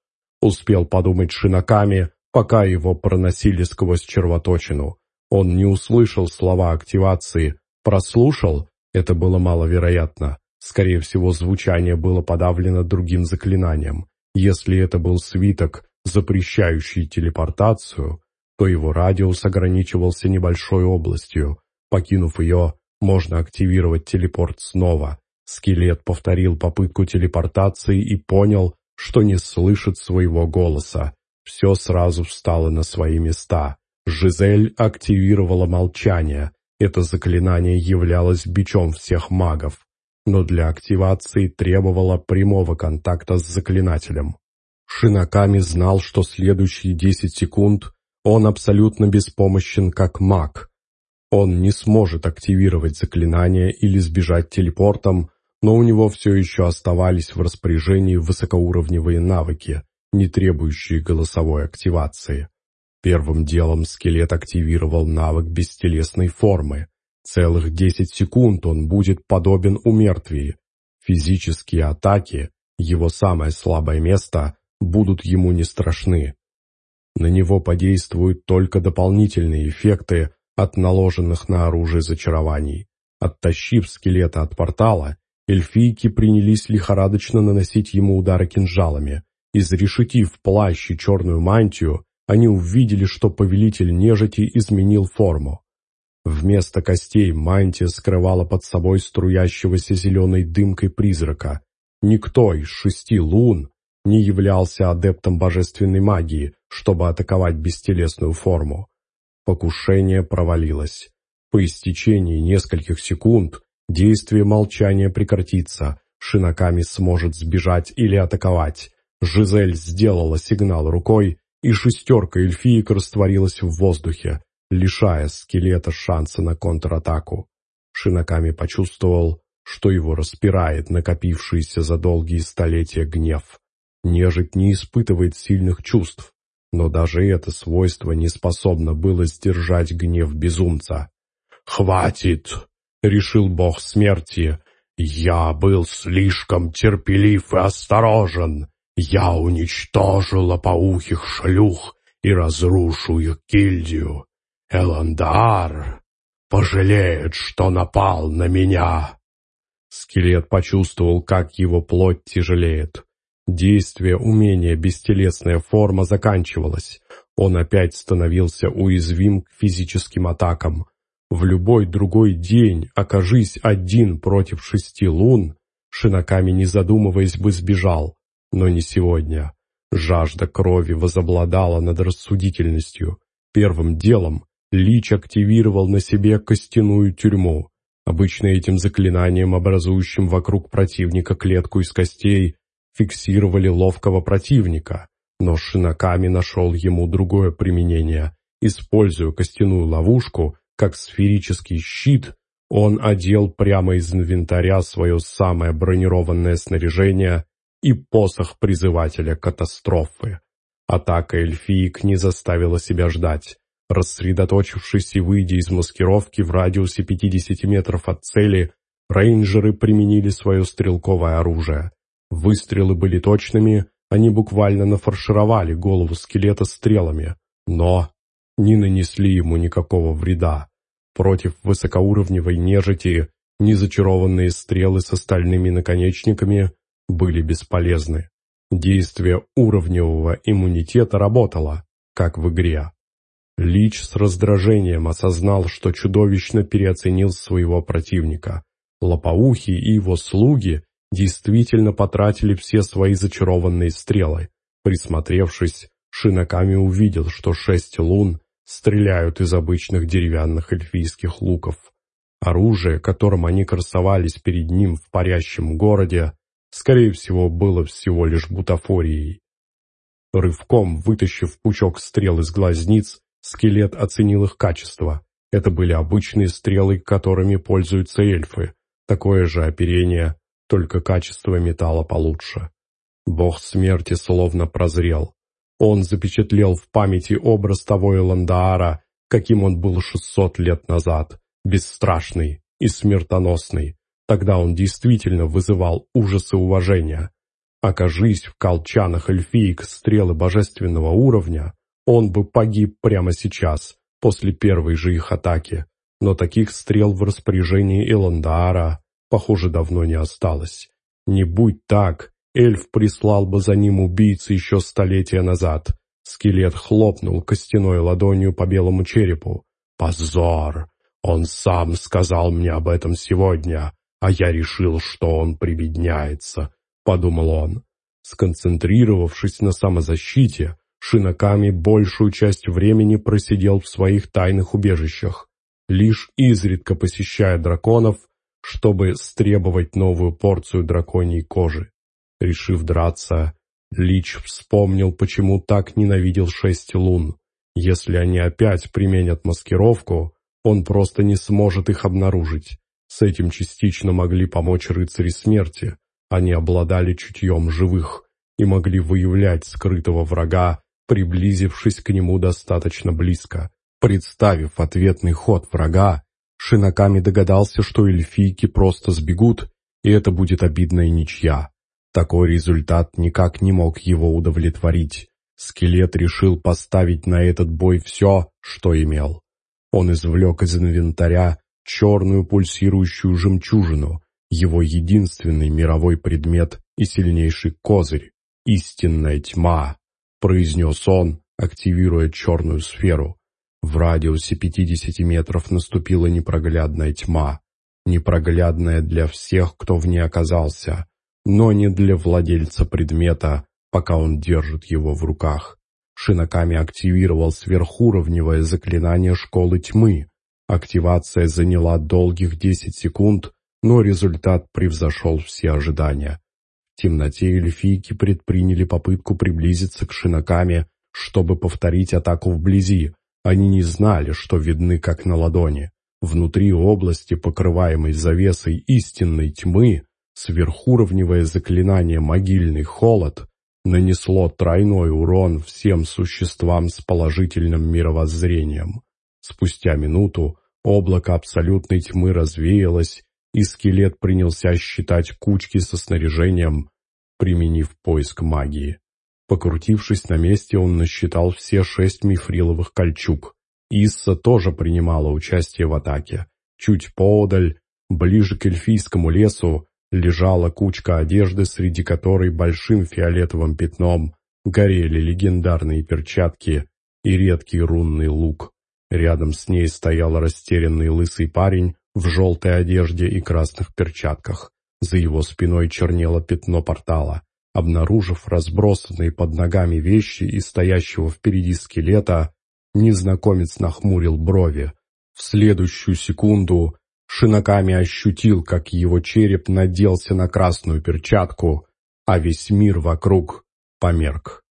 Успел подумать Шинаками, пока его проносили сквозь червоточину. Он не услышал слова активации, прослушал, это было маловероятно. Скорее всего, звучание было подавлено другим заклинанием. Если это был свиток, запрещающий телепортацию, то его радиус ограничивался небольшой областью. Покинув ее, можно активировать телепорт снова. Скелет повторил попытку телепортации и понял, что не слышит своего голоса. Все сразу встало на свои места. Жизель активировала молчание. Это заклинание являлось бичом всех магов, но для активации требовало прямого контакта с заклинателем. Шинаками знал, что следующие 10 секунд он абсолютно беспомощен как маг. Он не сможет активировать заклинание или сбежать телепортом, но у него все еще оставались в распоряжении высокоуровневые навыки, не требующие голосовой активации. Первым делом скелет активировал навык бестелесной формы. Целых 10 секунд он будет подобен умертвии. Физические атаки, его самое слабое место, будут ему не страшны. На него подействуют только дополнительные эффекты от наложенных на оружие зачарований. Оттащив скелета от портала, эльфийки принялись лихорадочно наносить ему удары кинжалами. Изрешетив плащ и черную мантию, они увидели, что повелитель нежити изменил форму. Вместо костей мантия скрывала под собой струящегося зеленой дымкой призрака. Никто из шести лун не являлся адептом божественной магии, чтобы атаковать бестелесную форму. Покушение провалилось. По истечении нескольких секунд действие молчания прекратится, Шинаками сможет сбежать или атаковать. Жизель сделала сигнал рукой, и шестерка эльфиек растворилась в воздухе, лишая скелета шанса на контратаку. Шинаками почувствовал, что его распирает накопившийся за долгие столетия гнев. Нежить не испытывает сильных чувств, но даже это свойство не способно было сдержать гнев безумца. «Хватит!» — решил бог смерти. «Я был слишком терпелив и осторожен. Я уничтожу лопоухих шлюх и разрушу их гильдию. Эландар пожалеет, что напал на меня. Скелет почувствовал, как его плоть тяжелеет. Действие умения бестелесная форма заканчивалось. Он опять становился уязвим к физическим атакам. В любой другой день, окажись один против шести лун, Шинаками, не задумываясь, бы сбежал но не сегодня. Жажда крови возобладала над рассудительностью. Первым делом Лич активировал на себе костяную тюрьму. Обычно этим заклинанием, образующим вокруг противника клетку из костей, фиксировали ловкого противника, но Шинаками нашел ему другое применение. Используя костяную ловушку, как сферический щит, он одел прямо из инвентаря свое самое бронированное снаряжение и посох призывателя катастрофы. Атака эльфиек не заставила себя ждать. Рассредоточившись и выйдя из маскировки в радиусе 50 метров от цели, рейнджеры применили свое стрелковое оружие. Выстрелы были точными, они буквально нафаршировали голову скелета стрелами, но не нанесли ему никакого вреда. Против высокоуровневой нежити незачарованные стрелы с остальными наконечниками были бесполезны. Действие уровневого иммунитета работало, как в игре. Лич с раздражением осознал, что чудовищно переоценил своего противника. Лопоухий и его слуги действительно потратили все свои зачарованные стрелы. Присмотревшись, Шинаками увидел, что шесть лун стреляют из обычных деревянных эльфийских луков. Оружие, которым они красовались перед ним в парящем городе, скорее всего, было всего лишь бутафорией. Рывком вытащив пучок стрел из глазниц, скелет оценил их качество. Это были обычные стрелы, которыми пользуются эльфы. Такое же оперение, только качество металла получше. Бог смерти словно прозрел. Он запечатлел в памяти образ того Эландаара, каким он был шестьсот лет назад, бесстрашный и смертоносный. Тогда он действительно вызывал ужас и уважение. Окажись в колчанах эльфиек стрелы божественного уровня, он бы погиб прямо сейчас, после первой же их атаки. Но таких стрел в распоряжении Эландаара, похоже, давно не осталось. Не будь так, эльф прислал бы за ним убийцы еще столетия назад. Скелет хлопнул костяной ладонью по белому черепу. «Позор! Он сам сказал мне об этом сегодня, а я решил, что он прибедняется», — подумал он. Сконцентрировавшись на самозащите, Шинаками большую часть времени просидел в своих тайных убежищах, лишь изредка посещая драконов, чтобы стребовать новую порцию драконьей кожи. Решив драться, Лич вспомнил, почему так ненавидел шесть лун. Если они опять применят маскировку, он просто не сможет их обнаружить. С этим частично могли помочь рыцари смерти. Они обладали чутьем живых и могли выявлять скрытого врага, приблизившись к нему достаточно близко. Представив ответный ход врага, Шинаками догадался, что эльфийки просто сбегут, и это будет обидная ничья. Такой результат никак не мог его удовлетворить. Скелет решил поставить на этот бой все, что имел. Он извлек из инвентаря черную пульсирующую жемчужину, его единственный мировой предмет и сильнейший козырь — истинная тьма, произнес он, активируя черную сферу. В радиусе 50 метров наступила непроглядная тьма, непроглядная для всех, кто в ней оказался, но не для владельца предмета, пока он держит его в руках. Шинаками активировал сверхуровневое заклинание Школы Тьмы. Активация заняла долгих 10 секунд, но результат превзошел все ожидания. В темноте эльфийки предприняли попытку приблизиться к Шинаками, чтобы повторить атаку вблизи. Они не знали, что видны как на ладони. Внутри области, покрываемой завесой истинной тьмы, сверхуровневое заклинание «Могильный холод» нанесло тройной урон всем существам с положительным мировоззрением. Спустя минуту облако абсолютной тьмы развеялось, и скелет принялся считать кучки со снаряжением, применив поиск магии. Покрутившись на месте, он насчитал все шесть мифриловых кольчуг. Исса тоже принимала участие в атаке. Чуть поодаль, ближе к эльфийскому лесу, лежала кучка одежды, среди которой большим фиолетовым пятном горели легендарные перчатки и редкий рунный лук. Рядом с ней стоял растерянный лысый парень в желтой одежде и красных перчатках. За его спиной чернело пятно портала. Обнаружив разбросанные под ногами вещи и стоящего впереди скелета, незнакомец нахмурил брови. В следующую секунду Шинаками ощутил, как его череп наделся на красную перчатку, а весь мир вокруг померк.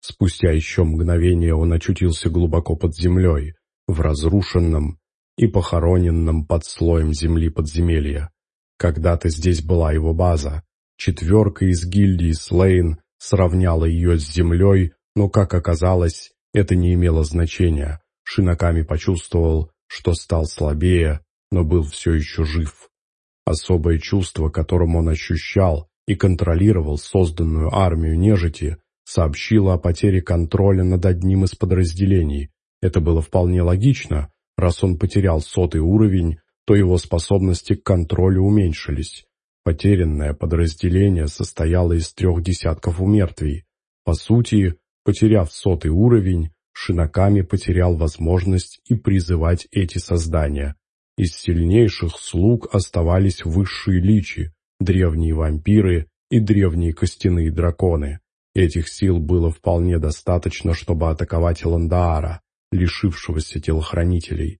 Спустя еще мгновение он очутился глубоко под землей, в разрушенном и похороненном под слоем земли подземелья. Когда-то здесь была его база. Четверка из гильдии Слейн сравняла ее с землей, но, как оказалось, это не имело значения. Шинаками почувствовал, что стал слабее, но был все еще жив. Особое чувство, которым он ощущал и контролировал созданную армию нежити, сообщило о потере контроля над одним из подразделений. Это было вполне логично, раз он потерял сотый уровень, то его способности к контролю уменьшились. Потерянное подразделение состояло из трех десятков умертвий. По сути, потеряв сотый уровень, Шинаками потерял возможность и призывать эти создания. Из сильнейших слуг оставались высшие личи, древние вампиры и древние костяные драконы. Этих сил было вполне достаточно, чтобы атаковать Ландаара, лишившегося телохранителей.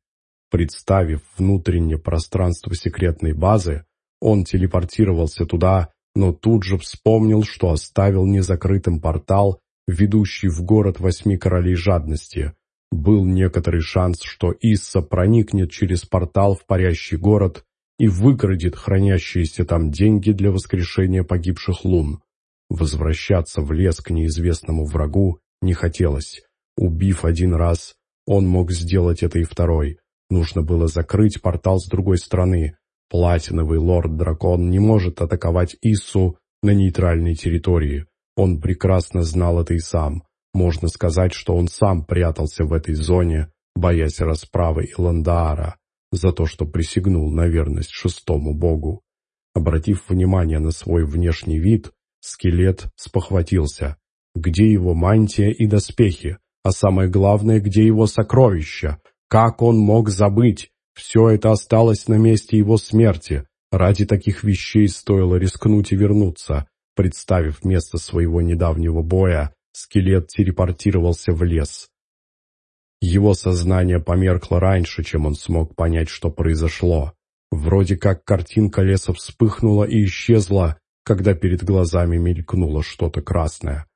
Представив внутреннее пространство секретной базы, он телепортировался туда, но тут же вспомнил, что оставил незакрытым портал, ведущий в город восьми королей жадности. Был некоторый шанс, что Исса проникнет через портал в парящий город и выкрадет хранящиеся там деньги для воскрешения погибших лун. Возвращаться в лес к неизвестному врагу не хотелось. Убив один раз, он мог сделать это и второй. Нужно было закрыть портал с другой стороны. Платиновый лорд-дракон не может атаковать Иссу на нейтральной территории. Он прекрасно знал это и сам. Можно сказать, что он сам прятался в этой зоне, боясь расправы Иландаара за то, что присягнул на верность шестому богу. Обратив внимание на свой внешний вид, скелет спохватился. Где его мантия и доспехи? А самое главное, где его сокровища? Как он мог забыть? Все это осталось на месте его смерти. Ради таких вещей стоило рискнуть и вернуться. Представив место своего недавнего боя, скелет телепортировался в лес. Его сознание померкло раньше, чем он смог понять, что произошло. Вроде как картинка леса вспыхнула и исчезла, когда перед глазами мелькнуло что-то красное.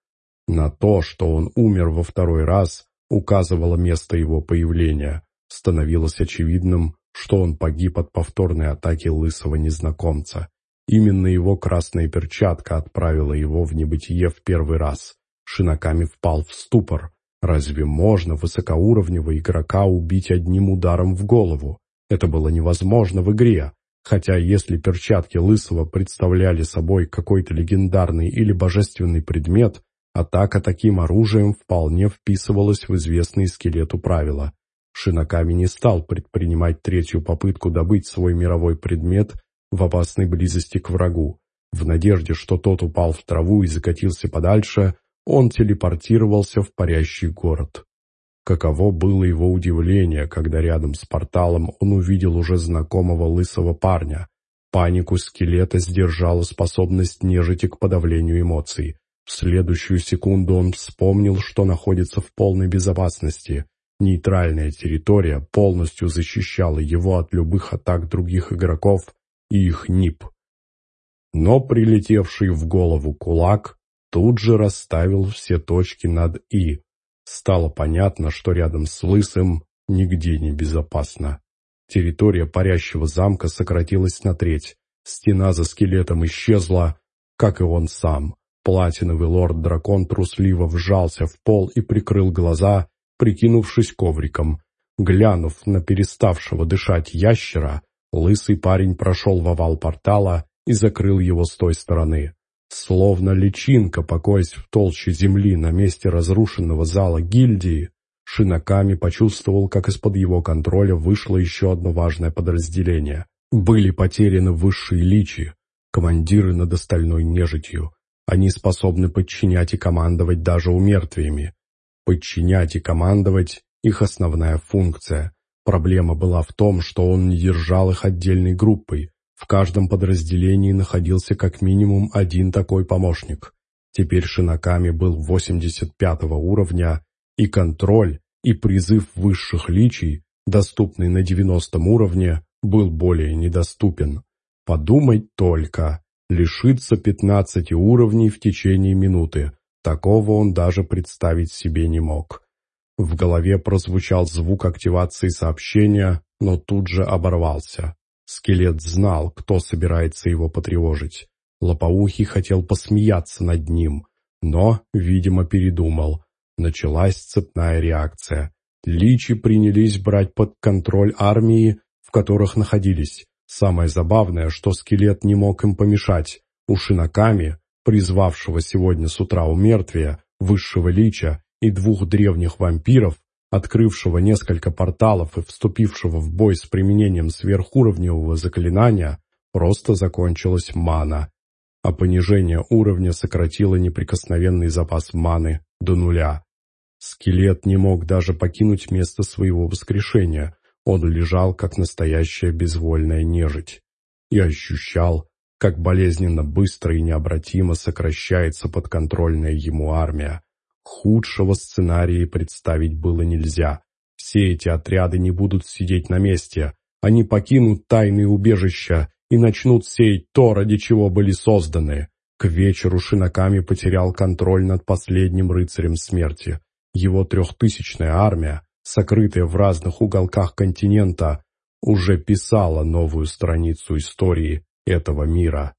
На то, что он умер во второй раз, указывало место его появления. Становилось очевидным, что он погиб от повторной атаки лысого незнакомца. Именно его красная перчатка отправила его в небытие в первый раз. Шинаками впал в ступор. Разве можно высокоуровневого игрока убить одним ударом в голову? Это было невозможно в игре. Хотя если перчатки Лысого представляли собой какой-то легендарный или божественный предмет, атака таким оружием вполне вписывалась в известные скелету правила. Шинаками не стал предпринимать третью попытку добыть свой мировой предмет в опасной близости к врагу. В надежде, что тот упал в траву и закатился подальше, он телепортировался в парящий город. Каково было его удивление, когда рядом с порталом он увидел уже знакомого лысого парня. Панику скелета сдержала способность нежити к подавлению эмоций. В следующую секунду он вспомнил, что находится в полной безопасности. Нейтральная территория полностью защищала его от любых атак других игроков и их НИП. Но прилетевший в голову кулак тут же расставил все точки над «и», Стало понятно, что рядом с Лысым нигде не безопасно. Территория парящего замка сократилась на треть. Стена за скелетом исчезла, как и он сам. Платиновый лорд-дракон трусливо вжался в пол и прикрыл глаза, прикинувшись ковриком. Глянув на переставшего дышать ящера, лысый парень прошел в овал портала и закрыл его с той стороны. Словно личинка, покоясь в толще земли на месте разрушенного зала гильдии, Шинаками почувствовал, как из-под его контроля вышло еще одно важное подразделение. Были потеряны высшие личи, командиры над остальной нежитью. Они способны подчинять и командовать даже умертвиями. Подчинять и командовать – их основная функция. Проблема была в том, что он не держал их отдельной группой, в каждом подразделении находился как минимум один такой помощник. Теперь Шинаками был 85 уровня, и контроль, и призыв высших личий, доступный на 90 уровне, был более недоступен. Подумать только, лишиться 15 уровней в течение минуты. Такого он даже представить себе не мог. В голове прозвучал звук активации сообщения, но тут же оборвался. Скелет знал, кто собирается его потревожить. Лопоухий хотел посмеяться над ним, но, видимо, передумал. Началась цепная реакция. Личи принялись брать под контроль армии, в которых находились. Самое забавное, что скелет не мог им помешать. У Шинаками, призвавшего сегодня с утра у мертвия, высшего лича и двух древних вампиров, открывшего несколько порталов и вступившего в бой с применением сверхуровневого заклинания, просто закончилась мана, а понижение уровня сократило неприкосновенный запас маны до нуля. Скелет не мог даже покинуть место своего воскрешения, он лежал, как настоящая безвольная нежить, и ощущал, как болезненно быстро и необратимо сокращается подконтрольная ему армия. Худшего сценария представить было нельзя. Все эти отряды не будут сидеть на месте, они покинут тайные убежища и начнут сеять то, ради чего были созданы. К вечеру Шинаками потерял контроль над последним рыцарем смерти. Его трехтысячная армия, сокрытая в разных уголках континента, уже писала новую страницу истории этого мира.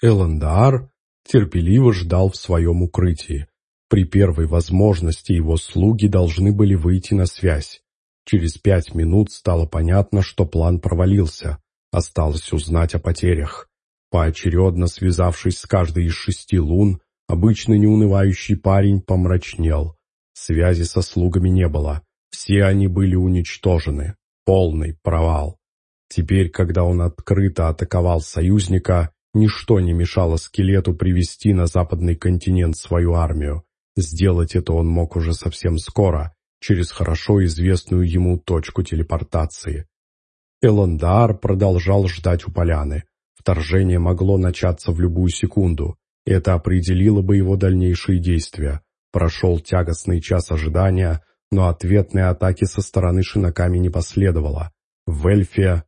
Эландар терпеливо ждал в своем укрытии. При первой возможности его слуги должны были выйти на связь. Через пять минут стало понятно, что план провалился. Осталось узнать о потерях. Поочередно связавшись с каждой из шести лун, обычно неунывающий парень помрачнел. Связи со слугами не было. Все они были уничтожены. Полный провал. Теперь, когда он открыто атаковал союзника, ничто не мешало скелету привести на западный континент свою армию. Сделать это он мог уже совсем скоро, через хорошо известную ему точку телепортации. Элондар продолжал ждать у поляны. Вторжение могло начаться в любую секунду. Это определило бы его дальнейшие действия. Прошел тягостный час ожидания, но ответной атаки со стороны Шинаками не последовало. В Эльфе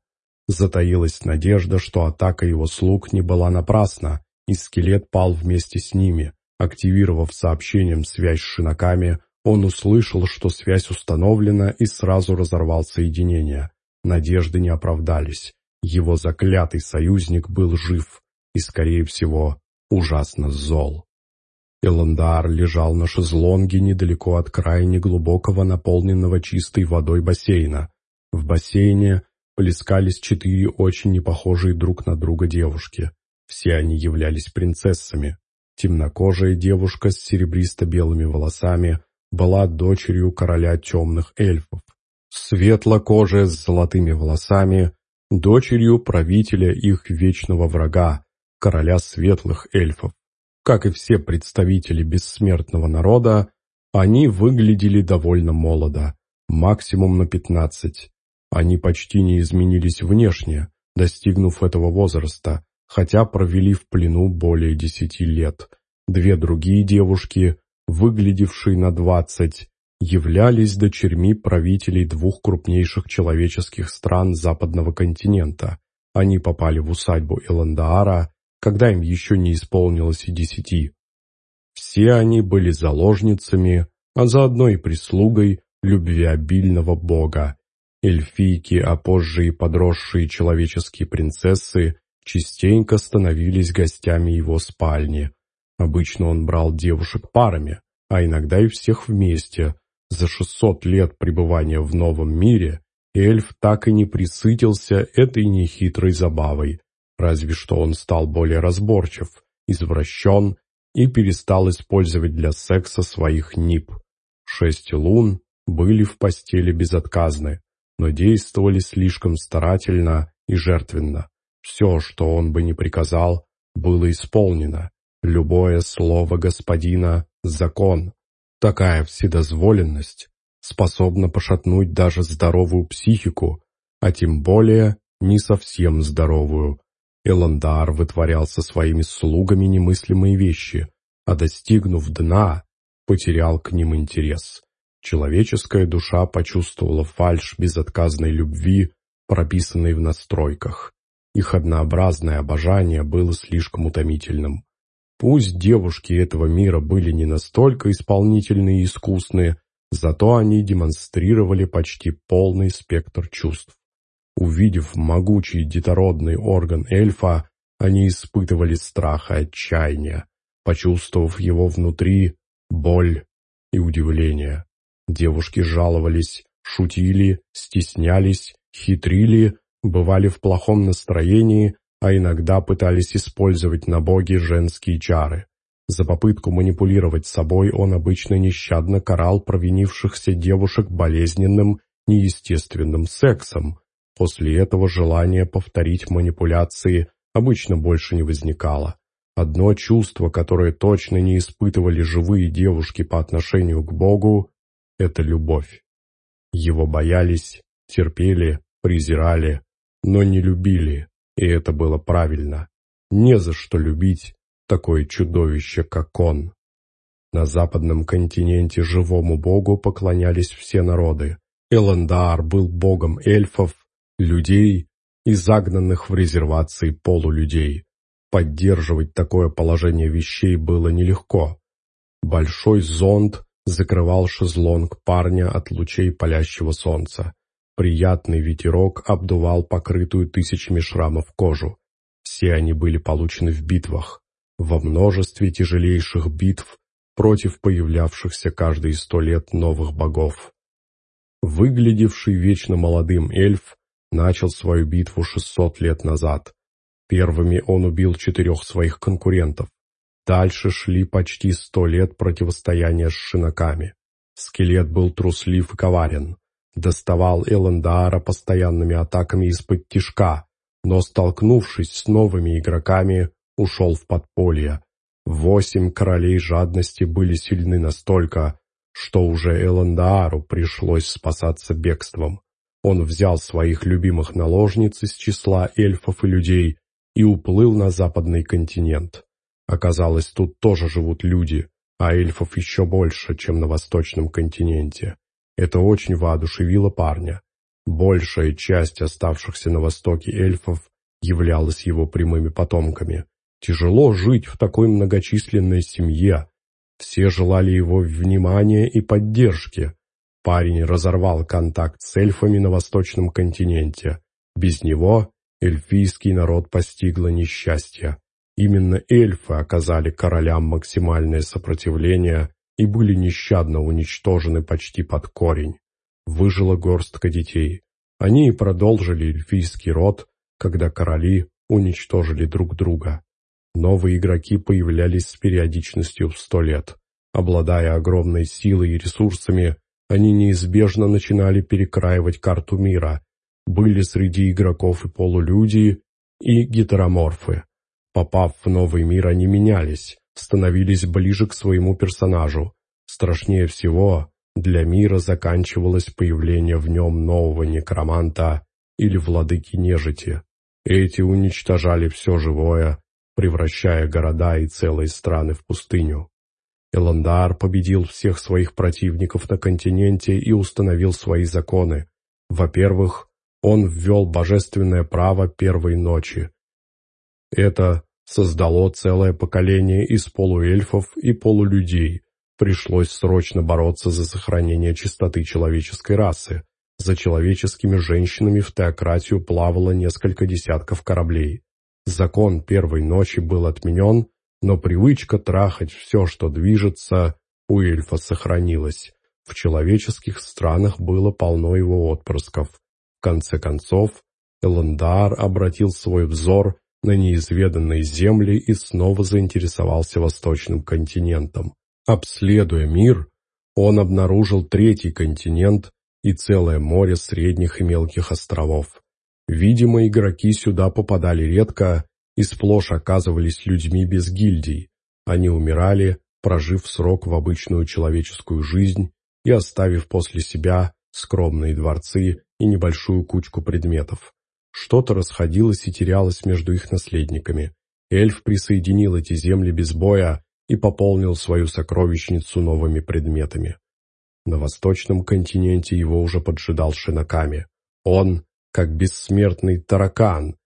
затаилась надежда, что атака его слуг не была напрасна, и скелет пал вместе с ними. Активировав сообщением связь с Шинаками, он услышал, что связь установлена и сразу разорвал соединение. Надежды не оправдались. Его заклятый союзник был жив и, скорее всего, ужасно зол. Эландар лежал на шезлонге недалеко от края неглубокого наполненного чистой водой бассейна. В бассейне плескались четыре очень непохожие друг на друга девушки. Все они являлись принцессами. Темнокожая девушка с серебристо-белыми волосами была дочерью короля темных эльфов светлокожая с золотыми волосами, дочерью правителя их вечного врага, короля светлых эльфов. Как и все представители бессмертного народа, они выглядели довольно молодо, максимум на пятнадцать. Они почти не изменились внешне, достигнув этого возраста, хотя провели в плену более десяти лет. Две другие девушки, выглядевшие на двадцать, являлись дочерьми правителей двух крупнейших человеческих стран западного континента. Они попали в усадьбу Эландаара, когда им еще не исполнилось и десяти. Все они были заложницами, а заодно и прислугой любвеобильного бога. Эльфийки, а позже и подросшие человеческие принцессы частенько становились гостями его спальни. Обычно он брал девушек парами, а иногда и всех вместе, за 600 лет пребывания в новом мире эльф так и не присытился этой нехитрой забавой, разве что он стал более разборчив, извращен и перестал использовать для секса своих нип. Шесть лун были в постели безотказны, но действовали слишком старательно и жертвенно. Все, что он бы не приказал, было исполнено. Любое слово господина — закон. Такая вседозволенность способна пошатнуть даже здоровую психику, а тем более не совсем здоровую. Эландар вытворял со своими слугами немыслимые вещи, а достигнув дна, потерял к ним интерес. Человеческая душа почувствовала фальшь безотказной любви, прописанной в настройках. Их однообразное обожание было слишком утомительным. Пусть девушки этого мира были не настолько исполнительны и искусны, зато они демонстрировали почти полный спектр чувств. Увидев могучий детородный орган эльфа, они испытывали страх и отчаяние, почувствовав его внутри боль и удивление. Девушки жаловались, шутили, стеснялись, хитрили, бывали в плохом настроении, а иногда пытались использовать на боги женские чары. За попытку манипулировать собой он обычно нещадно карал провинившихся девушек болезненным, неестественным сексом. После этого желание повторить манипуляции обычно больше не возникало. Одно чувство, которое точно не испытывали живые девушки по отношению к Богу, — это любовь. Его боялись, терпели, презирали, но не любили, и это было правильно. Не за что любить такое чудовище, как он. На западном континенте живому богу поклонялись все народы. Эландар был богом эльфов, людей и загнанных в резервации полулюдей. Поддерживать такое положение вещей было нелегко. Большой зонт закрывал шезлонг парня от лучей палящего солнца. Приятный ветерок обдувал покрытую тысячами шрамов кожу. Все они были получены в битвах во множестве тяжелейших битв против появлявшихся каждые сто лет новых богов. Выглядевший вечно молодым эльф начал свою битву 600 лет назад. Первыми он убил четырех своих конкурентов. Дальше шли почти сто лет противостояния с шинаками. Скелет был труслив и коварен. Доставал Элендаара постоянными атаками из-под тишка, но, столкнувшись с новыми игроками, ушел в подполье. Восемь королей жадности были сильны настолько, что уже Эландаару пришлось спасаться бегством. Он взял своих любимых наложниц из числа эльфов и людей и уплыл на западный континент. Оказалось, тут тоже живут люди, а эльфов еще больше, чем на восточном континенте. Это очень воодушевило парня. Большая часть оставшихся на востоке эльфов являлась его прямыми потомками. Тяжело жить в такой многочисленной семье. Все желали его внимания и поддержки. Парень разорвал контакт с эльфами на восточном континенте. Без него эльфийский народ постигло несчастье. Именно эльфы оказали королям максимальное сопротивление и были нещадно уничтожены почти под корень. Выжила горстка детей. Они и продолжили эльфийский род, когда короли уничтожили друг друга. Новые игроки появлялись с периодичностью в сто лет. Обладая огромной силой и ресурсами, они неизбежно начинали перекраивать карту мира. Были среди игроков и полулюди, и гетероморфы. Попав в новый мир, они менялись, становились ближе к своему персонажу. Страшнее всего, для мира заканчивалось появление в нем нового некроманта или владыки нежити. Эти уничтожали все живое, превращая города и целые страны в пустыню. Эландар победил всех своих противников на континенте и установил свои законы. Во-первых, он ввел божественное право первой ночи. Это создало целое поколение из полуэльфов и полулюдей. Пришлось срочно бороться за сохранение чистоты человеческой расы. За человеческими женщинами в теократию плавало несколько десятков кораблей. Закон первой ночи был отменен, но привычка трахать все, что движется, у эльфа сохранилась. В человеческих странах было полно его отпрысков. В конце концов, Эландар обратил свой взор на неизведанные земли и снова заинтересовался восточным континентом. Обследуя мир, он обнаружил третий континент и целое море средних и мелких островов. Видимо, игроки сюда попадали редко и сплошь оказывались людьми без гильдий. Они умирали, прожив срок в обычную человеческую жизнь и оставив после себя скромные дворцы и небольшую кучку предметов. Что-то расходилось и терялось между их наследниками. Эльф присоединил эти земли без боя и пополнил свою сокровищницу новыми предметами. На восточном континенте его уже поджидал Шинаками. Он как бессмертный таракан,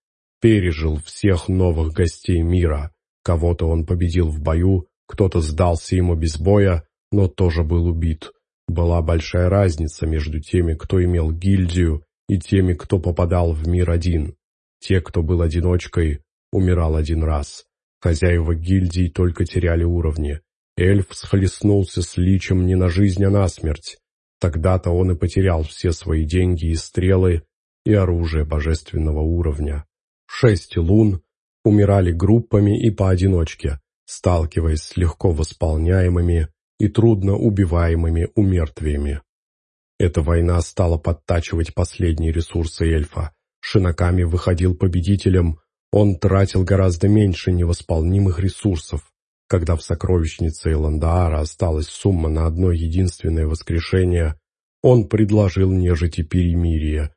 пережил всех новых гостей мира. Кого-то он победил в бою, кто-то сдался ему без боя, но тоже был убит. Была большая разница между теми, кто имел гильдию, и теми, кто попадал в мир один. Те, кто был одиночкой, умирал один раз. Хозяева гильдий только теряли уровни. Эльф схлестнулся с личем не на жизнь, а на смерть. Тогда-то он и потерял все свои деньги и стрелы, и оружие божественного уровня. Шесть лун умирали группами и поодиночке, сталкиваясь с легко восполняемыми и трудно убиваемыми умертвиями. Эта война стала подтачивать последние ресурсы эльфа. Шинаками выходил победителем, он тратил гораздо меньше невосполнимых ресурсов. Когда в сокровищнице Эландаара осталась сумма на одно единственное воскрешение, он предложил нежити перемирие.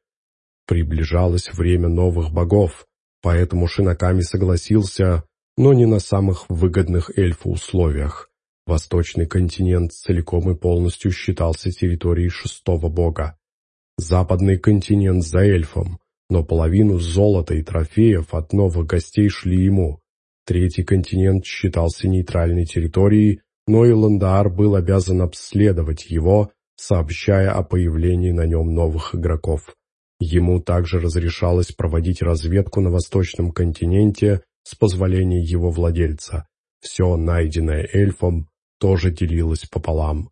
Приближалось время новых богов, поэтому Шинаками согласился, но не на самых выгодных эльфу условиях. Восточный континент целиком и полностью считался территорией шестого бога. Западный континент за эльфом, но половину золота и трофеев от новых гостей шли ему. Третий континент считался нейтральной территорией, но Иландар был обязан обследовать его, сообщая о появлении на нем новых игроков. Ему также разрешалось проводить разведку на восточном континенте с позволения его владельца. Все найденное эльфом тоже делилась пополам.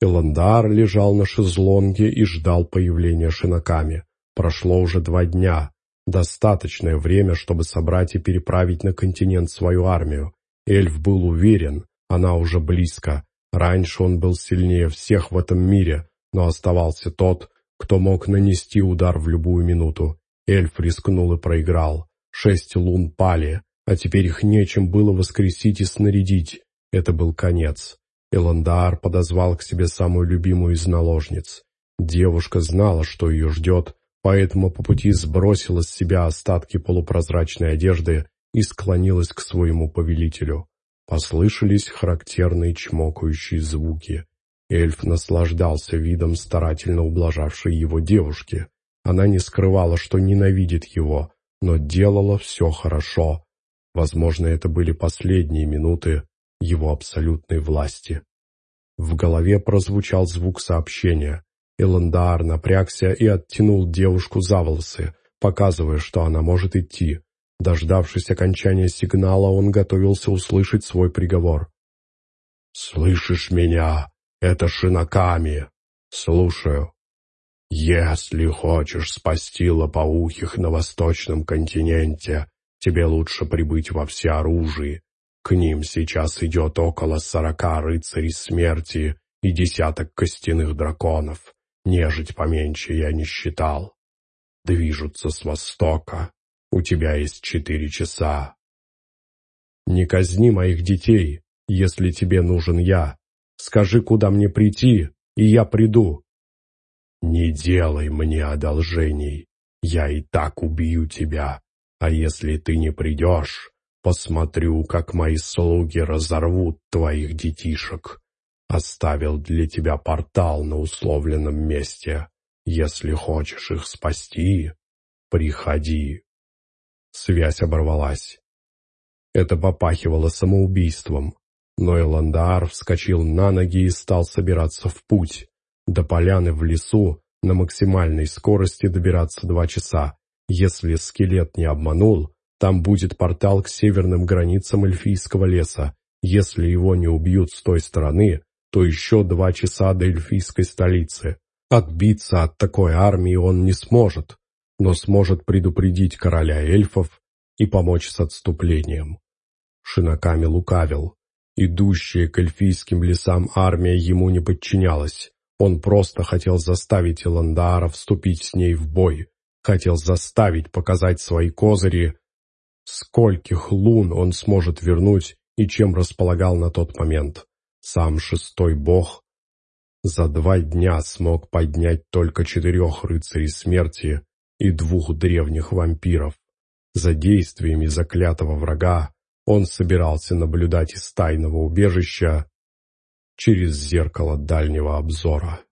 Эландар лежал на шезлонге и ждал появления шинаками. Прошло уже два дня, достаточное время, чтобы собрать и переправить на континент свою армию. Эльф был уверен, она уже близко. Раньше он был сильнее всех в этом мире, но оставался тот, кто мог нанести удар в любую минуту. Эльф рискнул и проиграл. Шесть лун пали, а теперь их нечем было воскресить и снарядить. Это был конец. Эландар подозвал к себе самую любимую из наложниц. Девушка знала, что ее ждет, поэтому по пути сбросила с себя остатки полупрозрачной одежды и склонилась к своему повелителю. Послышались характерные чмокающие звуки. Эльф наслаждался видом старательно ублажавшей его девушки. Она не скрывала, что ненавидит его, но делала все хорошо. Возможно, это были последние минуты, его абсолютной власти. В голове прозвучал звук сообщения. Эландар напрягся и оттянул девушку за волосы, показывая, что она может идти. Дождавшись окончания сигнала, он готовился услышать свой приговор. «Слышишь меня? Это Шинаками. Слушаю. Если хочешь спасти лопоухих на восточном континенте, тебе лучше прибыть во всеоружии к ним сейчас идет около сорока рыцарей смерти и десяток костяных драконов. Нежить поменьше я не считал. Движутся с востока. У тебя есть четыре часа. Не казни моих детей, если тебе нужен я. Скажи, куда мне прийти, и я приду. Не делай мне одолжений. Я и так убью тебя. А если ты не придешь, Посмотрю, как мои слуги разорвут твоих детишек. Оставил для тебя портал на условленном месте. Если хочешь их спасти, приходи. Связь оборвалась. Это попахивало самоубийством. Но Эландар вскочил на ноги и стал собираться в путь. До поляны в лесу на максимальной скорости добираться два часа. Если скелет не обманул, там будет портал к северным границам эльфийского леса. Если его не убьют с той стороны, то еще два часа до эльфийской столицы. Отбиться от такой армии он не сможет, но сможет предупредить короля эльфов и помочь с отступлением. Шинаками лукавил. Идущая к эльфийским лесам армия ему не подчинялась. Он просто хотел заставить Иландаара вступить с ней в бой, хотел заставить показать свои козыри Скольких лун он сможет вернуть и чем располагал на тот момент? Сам шестой бог за два дня смог поднять только четырех рыцарей смерти и двух древних вампиров. За действиями заклятого врага он собирался наблюдать из тайного убежища через зеркало дальнего обзора.